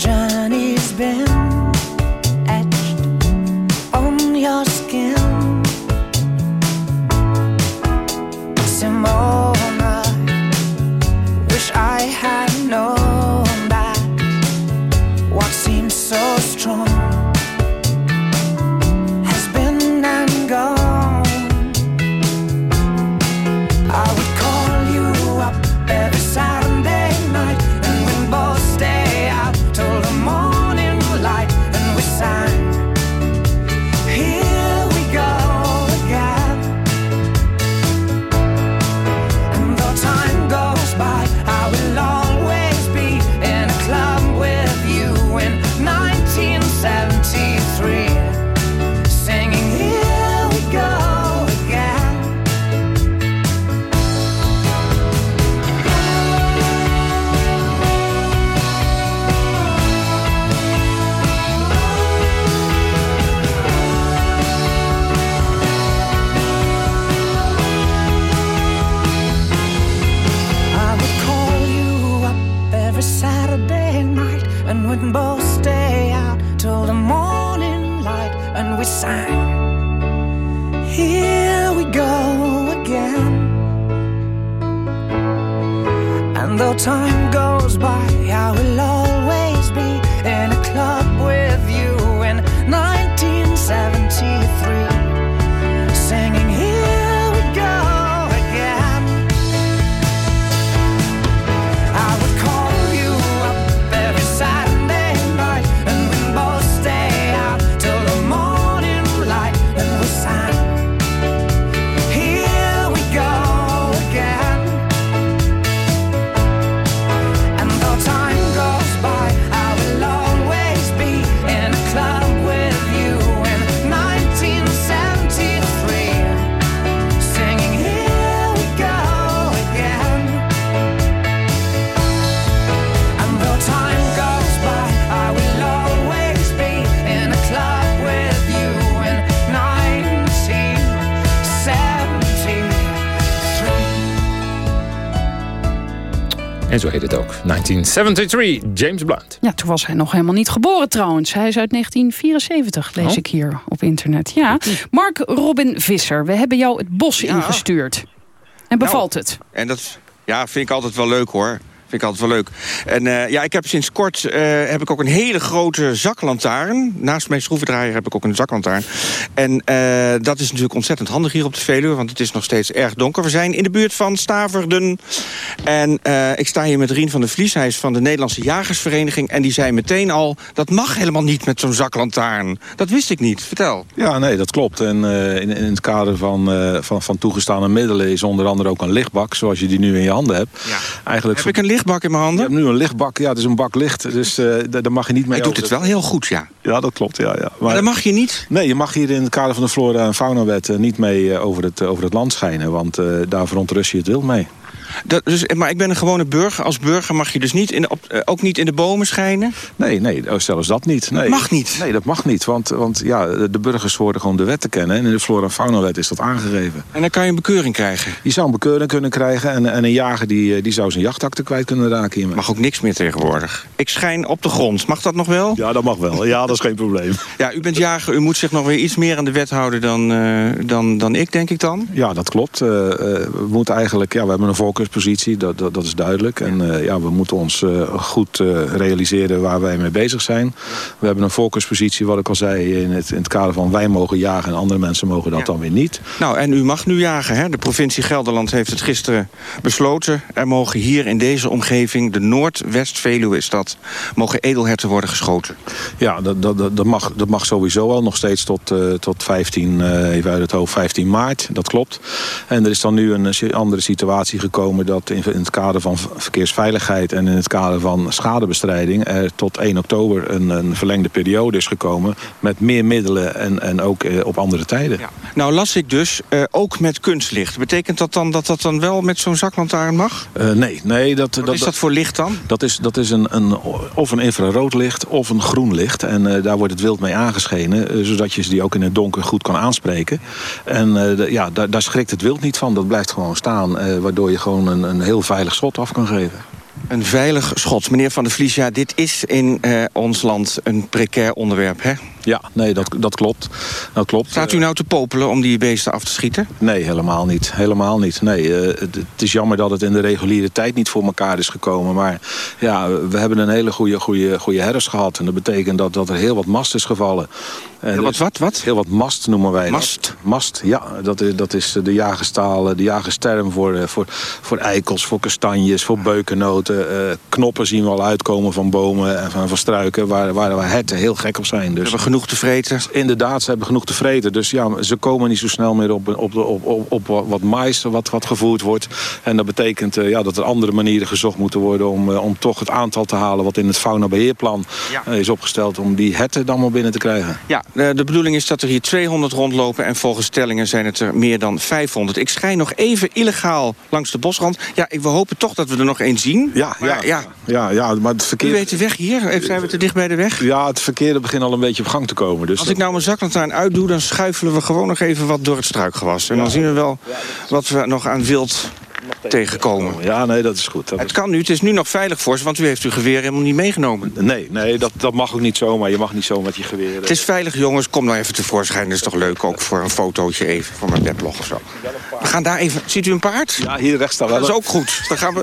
[SPEAKER 2] 1973,
[SPEAKER 40] James Blunt.
[SPEAKER 3] Ja, toen was hij nog helemaal niet geboren trouwens. Hij is uit 1974, lees
[SPEAKER 40] Oh.
[SPEAKER 3] ik hier op internet. Ja, Mark Robin Visser, we hebben jou het bos ingestuurd. En bevalt het?
[SPEAKER 13] En dat ja, vind ik altijd wel leuk hoor. Vind ik altijd wel leuk. En eh, ja, ik heb sinds kort eh, heb ik ook een hele grote zaklantaarn. Naast mijn schroevendraaier heb ik ook een zaklantaarn. En eh, dat is natuurlijk ontzettend handig hier op de Veluwe, want het is nog steeds erg donker. We zijn in de buurt van Staverden. En ik sta hier met Rien van der Vlies. Hij is van de Nederlandse Jagersvereniging. En die zei meteen al, dat mag helemaal niet met zo'n zaklantaarn. Dat wist ik niet. Vertel.
[SPEAKER 41] Ja, nee, dat klopt. En in, in het kader van, van, van toegestane middelen is onder andere ook een lichtbak, zoals je die nu in je handen hebt.
[SPEAKER 13] Ja.
[SPEAKER 41] Eigenlijk
[SPEAKER 13] Heb ik een lichtbak in mijn handen?
[SPEAKER 41] Je hebt nu een lichtbak, ja, het is een bak licht, dus eh, daar mag je niet mee
[SPEAKER 13] Hij doet het wel heel goed, ja.
[SPEAKER 41] Ja, dat klopt, ja. ja.
[SPEAKER 13] Maar dat mag je niet?
[SPEAKER 41] Nee, je mag hier in het kader van de Flora- en Faunawet eh, niet mee eh, over, het, over het land schijnen, want daar verontrust je het wild mee.
[SPEAKER 13] Dat, dus, maar ik ben een gewone burger. Als burger mag je dus niet in de, op, eh, ook niet in de bomen schijnen?
[SPEAKER 41] Nee, nee, oh, zelfs dat niet. Nee.
[SPEAKER 13] mag niet?
[SPEAKER 41] Nee, dat mag niet, want, want ja, de burgers horen gewoon de wet te kennen. En in de Flora- en Faunawet is dat aangegeven.
[SPEAKER 13] En dan kan je een bekeuring krijgen?
[SPEAKER 41] Je zou een bekeuring kunnen krijgen en, en een jager die, eh, die zou zijn jachtakte kwijt kunnen raken hiermee.
[SPEAKER 13] Mag ook niks meer tegenwoordig. Ik schijn op de grond. Mag dat nog wel?
[SPEAKER 41] Ja, dat mag wel. Ja, dat is geen probleem.
[SPEAKER 13] Ja, u bent jager. U moet zich nog weer iets meer aan de wet houden dan, eh, dan, dan ik, denk ik dan.
[SPEAKER 41] Ja, dat klopt. We moeten eigenlijk, ja, we hebben een voorkeurspositie, dat, dat, dat is duidelijk. En eh, ja, we moeten ons eh, goed eh, realiseren waar wij mee bezig zijn. We hebben een voorkeurspositie, wat ik al zei, in het, in het kader van wij mogen jagen en andere mensen mogen dat dan weer niet.
[SPEAKER 13] Nou, en u mag nu jagen, hè? De provincie Gelderland heeft het gisteren besloten. Er mogen hier in deze omgeving, de Noordwest-Veluwe is dat... mogen edelherten worden geschoten.
[SPEAKER 41] Ja, dat, dat, dat, mag, dat mag sowieso al nog steeds tot, tot 15, eh, even uit het hoofd, 15 maart. Dat klopt. En er is dan nu een andere situatie gekomen dat in, het kader van verkeersveiligheid en in het kader van schadebestrijding er tot 1 oktober een, een verlengde periode is gekomen met meer middelen en, en ook eh, op andere tijden.
[SPEAKER 13] Nou las ik dus eh, ook met kunstlicht. Betekent dat dan dat dat dan wel met zo'n zaklantaarn mag?
[SPEAKER 41] Eh, nee, nee. Dat,
[SPEAKER 13] Wat is dat voor licht dan?
[SPEAKER 41] Dat is, dat is een, een, of een infrarood licht of een groen licht. En daar wordt het wild mee aangeschenen. zodat je ze die ook in het donker goed kan aanspreken. En ja, daar, daar schrikt het wild niet van. Dat blijft gewoon staan. waardoor je gewoon een, een heel veilig schot af kan geven.
[SPEAKER 13] Een veilig schot. Meneer Van der Vlies, ja, dit is in eh, ons land een precair onderwerp, hè?
[SPEAKER 41] Ja, nee, dat, dat klopt. Dat klopt.
[SPEAKER 13] Staat u nou te popelen om die beesten af te schieten?
[SPEAKER 41] Nee, helemaal niet. Helemaal niet. Nee, eh, het, het is jammer dat het in de reguliere tijd niet voor elkaar is gekomen. Maar ja, we hebben een hele goede, goede, goede herfst gehad. En dat betekent dat, dat er heel wat mast is gevallen. En
[SPEAKER 13] Heel wat wat, wat?
[SPEAKER 41] Heel wat mast noemen wij dat.
[SPEAKER 13] Mast?
[SPEAKER 41] Mast, ja. Dat is, dat is de jagerstaal, eh, de jagersterm voor, eh, voor, voor eikels, voor kastanjes, voor beukennoten. Eh, knoppen zien we al uitkomen van bomen en van, van struiken... Waar, waar, waar herten heel gek op zijn. Dus.
[SPEAKER 13] Genoeg te vreten.
[SPEAKER 41] Inderdaad, ze hebben genoeg te vreten. Dus ja, ze komen niet zo snel meer op, op, op, op, op wat mais wat, wat gevoerd wordt. En dat betekent eh, ja, dat er andere manieren gezocht moeten worden... Om, eh, om toch het aantal te halen wat in het faunabeheerplan
[SPEAKER 13] Ja.
[SPEAKER 41] eh, is opgesteld... om die herten dan maar binnen te krijgen.
[SPEAKER 13] Ja, de bedoeling is dat er hier 200 rondlopen... en volgens stellingen zijn het er meer dan 500. Ik schijn nog even illegaal langs de bosrand. Ja, ik, we hopen toch dat we er nog één zien.
[SPEAKER 41] Ja,
[SPEAKER 13] Maar
[SPEAKER 41] ja,
[SPEAKER 13] ja.
[SPEAKER 41] ja, ja, maar het verkeer...
[SPEAKER 13] U weet de weg hier? Zijn we te dicht bij de weg?
[SPEAKER 41] Ja, het verkeer begint al een beetje op gang te komen. Dus
[SPEAKER 13] Als ik nou mijn zaklantaarn uitdoe, dan schuifelen we gewoon nog even wat door het struikgewas. En dan zien we wel wat we nog aan wild
[SPEAKER 42] tegenkomen.
[SPEAKER 41] Ja, nee, dat is goed. Dat
[SPEAKER 42] Het kan nu, het is nu nog veilig voor ze, want u heeft uw geweer helemaal niet meegenomen.
[SPEAKER 41] Nee, nee dat, dat mag ook niet zomaar. Je mag niet zo met je geweer.
[SPEAKER 42] Het is veilig, jongens. Kom nou even tevoorschijn. Dat is toch leuk, ook voor een fotootje even, voor mijn weblog of zo. We gaan daar even... Ziet u een paard?
[SPEAKER 41] Ja, hier rechts staat wel.
[SPEAKER 42] Dat is ook goed. Dan gaan we...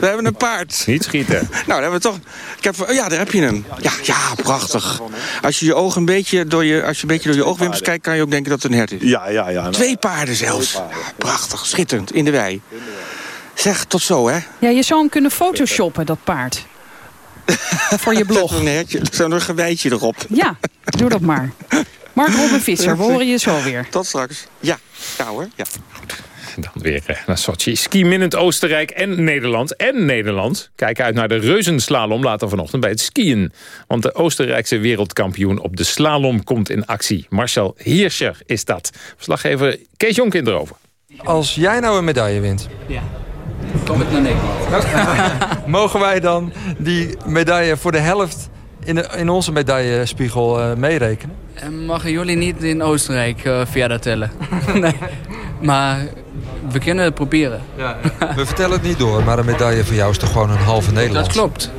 [SPEAKER 42] We hebben een paard.
[SPEAKER 2] Niet schieten.
[SPEAKER 42] Nou, dan hebben we toch... Ik heb... oh, ja, daar heb je hem. Ja, ja, prachtig. Als je je ogen een beetje door je, als je een beetje door je oogwimpers kijkt... kan je ook denken dat het een hert is.
[SPEAKER 41] Ja, ja, ja.
[SPEAKER 42] Twee paarden zelfs. Prachtig, schitterend, in de wei. Zeg, tot zo, hè?
[SPEAKER 3] Ja, je zou hem kunnen photoshoppen, dat paard. Voor je blog.
[SPEAKER 42] Hertje, er gewijtje erop.
[SPEAKER 3] Ja, doe dat maar. Mark Robin Visser, we horen je zo weer.
[SPEAKER 42] Tot straks. Ja, ja hoor. Ja.
[SPEAKER 2] Dan weer eh, naar Sochi. Ski-minnend Oostenrijk en Nederland. En Nederland kijken uit naar de reuzenslalom later vanochtend bij het skiën. Want de Oostenrijkse wereldkampioen op de slalom komt in actie. Marcel Hirscher is dat. Verslaggever Kees Jonkind erover.
[SPEAKER 43] Als jij nou een medaille wint,
[SPEAKER 44] Ja. Kom ik naar Nederland.
[SPEAKER 43] mogen wij dan die medaille voor de helft in, de, in onze medaillespiegel eh, meerekenen?
[SPEAKER 44] En mogen jullie niet in Oostenrijk eh, verder tellen? nee. Maar we kunnen het proberen.
[SPEAKER 43] We vertellen het niet door, maar een medaille voor jou is toch gewoon een halve Nederland?
[SPEAKER 44] Dat klopt.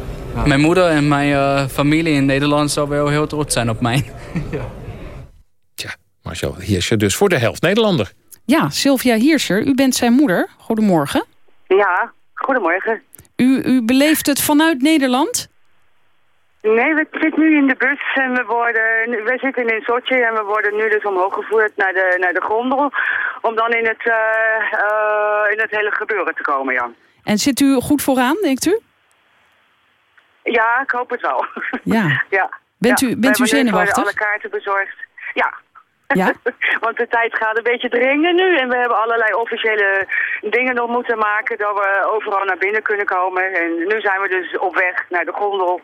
[SPEAKER 44] Mijn moeder en mijn eh, familie in Nederland zou wel heel trots zijn op mij.
[SPEAKER 2] Marcel Hirscher dus voor de helft Nederlander.
[SPEAKER 3] Ja, Sylvia Hirscher, u bent zijn moeder. Goedemorgen.
[SPEAKER 45] Ja, goedemorgen.
[SPEAKER 3] U, u beleeft het vanuit Nederland?
[SPEAKER 45] Nee, we zitten nu in de bus en we worden, we zitten in Sochi en we worden nu dus omhoog gevoerd naar de, naar de gondel. Om dan in het, eh, eh, in het hele gebeuren te komen, ja.
[SPEAKER 3] En zit u goed vooraan, denkt u?
[SPEAKER 45] Ja, ik hoop het wel.
[SPEAKER 3] Ja.
[SPEAKER 45] ja.
[SPEAKER 3] Bent u-
[SPEAKER 45] we
[SPEAKER 3] bent u
[SPEAKER 45] hebben dus
[SPEAKER 3] zenuwachtig?
[SPEAKER 45] alle kaarten bezorgd. Ja.
[SPEAKER 3] Ja?
[SPEAKER 45] Want de tijd gaat een beetje dringen nu en we hebben allerlei officiële dingen nog moeten maken dat we overal naar binnen kunnen komen. En nu zijn we dus op weg naar de gondel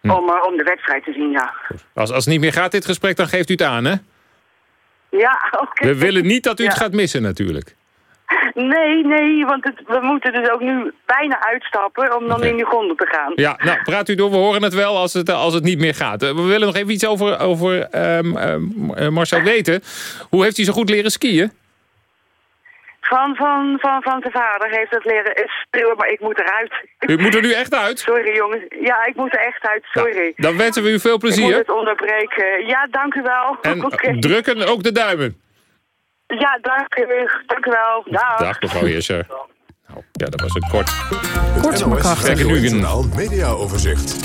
[SPEAKER 2] Hm.
[SPEAKER 45] om, eh, om de wedstrijd te zien, ja.
[SPEAKER 2] Als, als het niet meer gaat dit gesprek, dan geeft u het aan, hè?
[SPEAKER 45] Ja, oké.
[SPEAKER 2] We willen niet dat u het
[SPEAKER 45] Ja.
[SPEAKER 2] gaat missen natuurlijk.
[SPEAKER 45] Nee, nee, want het, we moeten dus ook nu bijna uitstappen om dan in die gondel te gaan.
[SPEAKER 2] Ja, nou, praat u door. We horen het wel als het, als het niet meer gaat. Eh, We willen nog even iets over, over ehm, ehm, eh, Marcel weten. Hoe heeft hij zo goed leren skiën?
[SPEAKER 45] Van, van, van, van zijn vader heeft het leren schreeuwen, maar ik moet eruit.
[SPEAKER 2] U moet er nu echt uit?
[SPEAKER 45] Sorry jongens. Ja, ik moet er echt uit, sorry.
[SPEAKER 2] Dan wensen we u veel
[SPEAKER 45] Ik moet
[SPEAKER 2] plezier.
[SPEAKER 45] het onderbreken. Ja, dank u wel.
[SPEAKER 2] En eh, drukken ook de duimen.
[SPEAKER 45] Ja, dank u. Dank u wel. Dag.
[SPEAKER 2] Dag mevrouw Heerser. Nou, ja, dat was een kort.
[SPEAKER 3] Kort maar krachtig.
[SPEAKER 2] Kijk, nu een
[SPEAKER 27] Mediaoverzicht.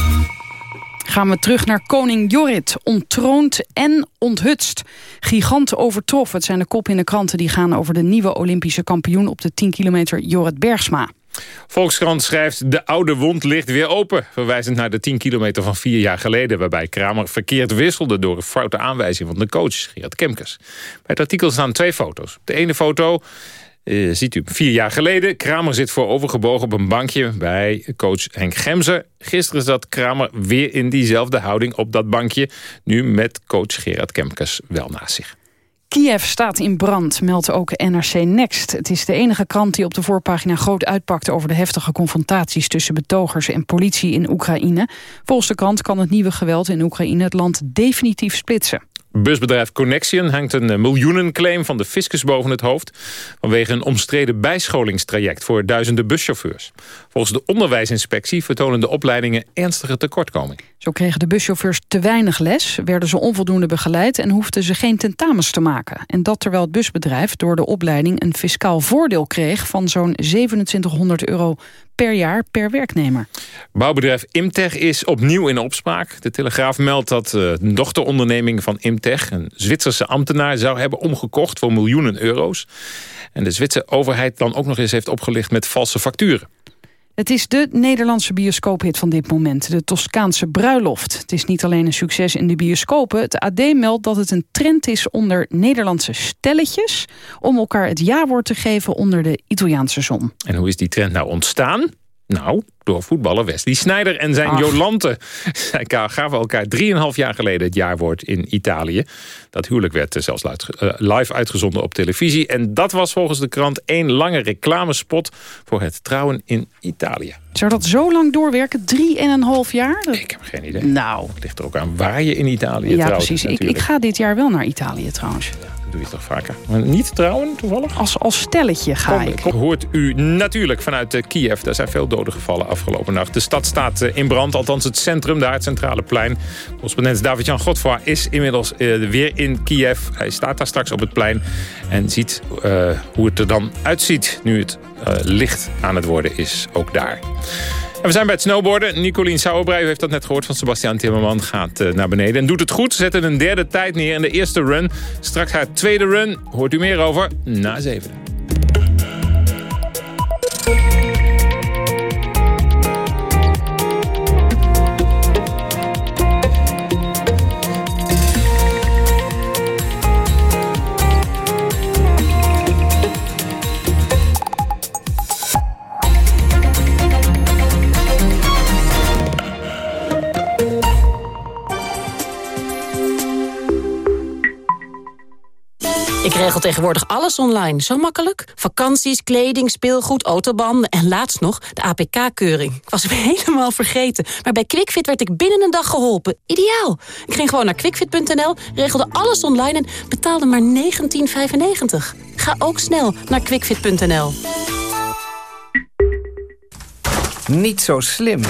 [SPEAKER 3] Gaan we terug naar koning Jorrit. Ontroond en onthutst. Giganten overtroffen. Het zijn de kop in de kranten die gaan over de nieuwe Olympische kampioen... op de 10 kilometer Jorrit Bergsma.
[SPEAKER 2] Volkskrant schrijft... de oude wond ligt weer open. Verwijzend naar de 10 kilometer van vier jaar geleden... waarbij Kramer verkeerd wisselde door een foute aanwijzing van de coach Gerard Kemkes. Bij het artikel staan twee foto's. De ene foto eh, ziet u vier jaar geleden. Kramer zit voorovergebogen op een bankje bij coach Henk Gemser. Gisteren zat Kramer weer in diezelfde houding op dat bankje. Nu met coach Gerard Kemkes wel naast zich.
[SPEAKER 3] Kiev staat in brand, meldt ook NRC Next. Het is de enige krant die op de voorpagina groot uitpakte... over de heftige confrontaties tussen betogers en politie in Oekraïne. Volgens de krant kan het nieuwe geweld in Oekraïne het land definitief splitsen.
[SPEAKER 2] Busbedrijf Connection hangt een miljoenenclaim van de fiscus boven het hoofd... vanwege een omstreden bijscholingstraject voor duizenden buschauffeurs. Volgens de onderwijsinspectie vertonen de opleidingen ernstige tekortkoming.
[SPEAKER 3] Zo kregen de buschauffeurs te weinig les, werden ze onvoldoende begeleid... en hoefden ze geen tentamens te maken. En dat terwijl het busbedrijf door de opleiding een fiscaal voordeel kreeg... van zo'n 2700 euro per jaar per werknemer.
[SPEAKER 2] Bouwbedrijf Imtech is opnieuw in opspraak. De Telegraaf meldt dat eh, een dochteronderneming van Imtech... een Zwitserse ambtenaar zou hebben omgekocht voor miljoenen euro's. En de Zwitserse overheid dan ook nog eens heeft opgelicht met valse facturen.
[SPEAKER 3] Het is de Nederlandse bioscoophit van dit moment, de Toscaanse bruiloft. Het is niet alleen een succes in de bioscopen. Het AD meldt dat het een trend is onder Nederlandse stelletjes... om elkaar het ja-woord te geven onder de Italiaanse zon.
[SPEAKER 2] En hoe is die trend nou ontstaan? Nou, door voetballer Wesley Sneijder en zijn
[SPEAKER 3] Ach.
[SPEAKER 2] Jolante. Zij gaven elkaar 3,5 jaar geleden het jaarwoord in Italië. Dat huwelijk werd eh, zelfs eh, live uitgezonden op televisie. En dat was volgens de krant één lange reclamespot... voor het trouwen in Italië.
[SPEAKER 3] Zou dat zo lang doorwerken? Drie en een half jaar?
[SPEAKER 2] Ik heb geen idee.
[SPEAKER 3] Nou.
[SPEAKER 2] Het ligt er ook aan waar je in Italië
[SPEAKER 3] Ja,
[SPEAKER 2] trouwt.
[SPEAKER 3] precies. Ik, ik ga dit jaar wel naar Italië trouwens.
[SPEAKER 2] Doe je toch vaker. Maar niet trouwen, toevallig?
[SPEAKER 3] Als, als stelletje ga ik.
[SPEAKER 2] Hoort u natuurlijk vanuit eh, Kiev. Daar zijn veel doden gevallen afgelopen nacht. De stad staat eh, in brand, althans het centrum, daar het centrale plein. Correspondent David-Jan Godfroy is inmiddels eh, weer in Kiev. Hij staat daar straks op het plein en ziet hoe het er dan uitziet... nu het licht aan het worden is, ook daar. En we zijn bij het snowboarden. Nicolien Sauerbrei, heeft dat net gehoord van Sebastian Timmerman... gaat eh, naar beneden en doet het goed. Zet een derde tijd neer in de eerste run. Straks haar tweede run. Hoort u meer over na zeven.
[SPEAKER 46] Ik regel tegenwoordig alles online. Zo makkelijk. Vakanties, kleding, speelgoed, autobanden en laatst nog de APK-keuring. Ik was hem helemaal vergeten. Maar bij QuickFit werd ik binnen een dag geholpen. Ideaal. Ik ging gewoon naar quickfit.nl, regelde alles online en betaalde maar 19,95. Ga ook snel naar quickfit.nl.
[SPEAKER 47] Niet zo slim.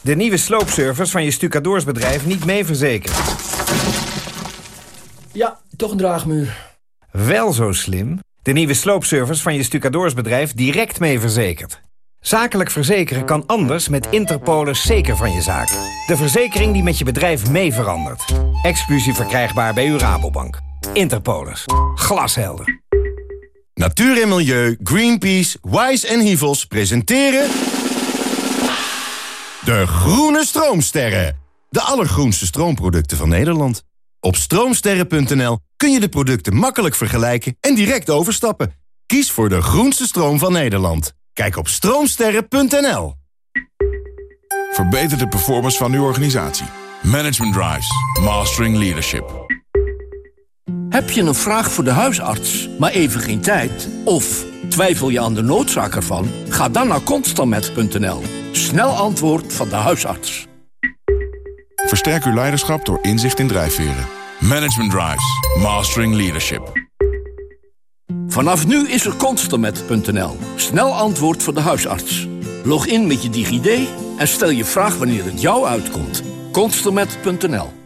[SPEAKER 47] De nieuwe sloopservice van je stucadoorsbedrijf niet mee verzekerd.
[SPEAKER 48] Ja, toch een draagmuur.
[SPEAKER 47] Wel zo slim. De nieuwe sloopservice van je stucadoorsbedrijf direct mee verzekerd. Zakelijk verzekeren kan anders met Interpolis zeker van je zaak. De verzekering die met je bedrijf mee verandert. Exclusief verkrijgbaar bij uw Rabobank. Interpolis. Glashelder.
[SPEAKER 49] Natuur en Milieu, Greenpeace, Wise en Hivels presenteren... De Groene Stroomsterren. De allergroenste stroomproducten van Nederland. Op stroomsterren.nl kun je de producten makkelijk vergelijken en direct overstappen. Kies voor de groenste stroom van Nederland. Kijk op stroomsterren.nl.
[SPEAKER 27] Verbeter de performance van uw organisatie. Management Drives. Mastering Leadership.
[SPEAKER 48] Heb je een vraag voor de huisarts, maar even geen tijd? Of twijfel je aan de noodzaak ervan? Ga dan naar constamet.nl. Snel antwoord van de huisarts.
[SPEAKER 27] Versterk uw leiderschap door inzicht in drijfveren. Management Drives. Mastering Leadership.
[SPEAKER 48] Vanaf nu is er constamet.nl. Snel antwoord voor de huisarts. Log in met je DigiD en stel je vraag wanneer het jou uitkomt. constamet.nl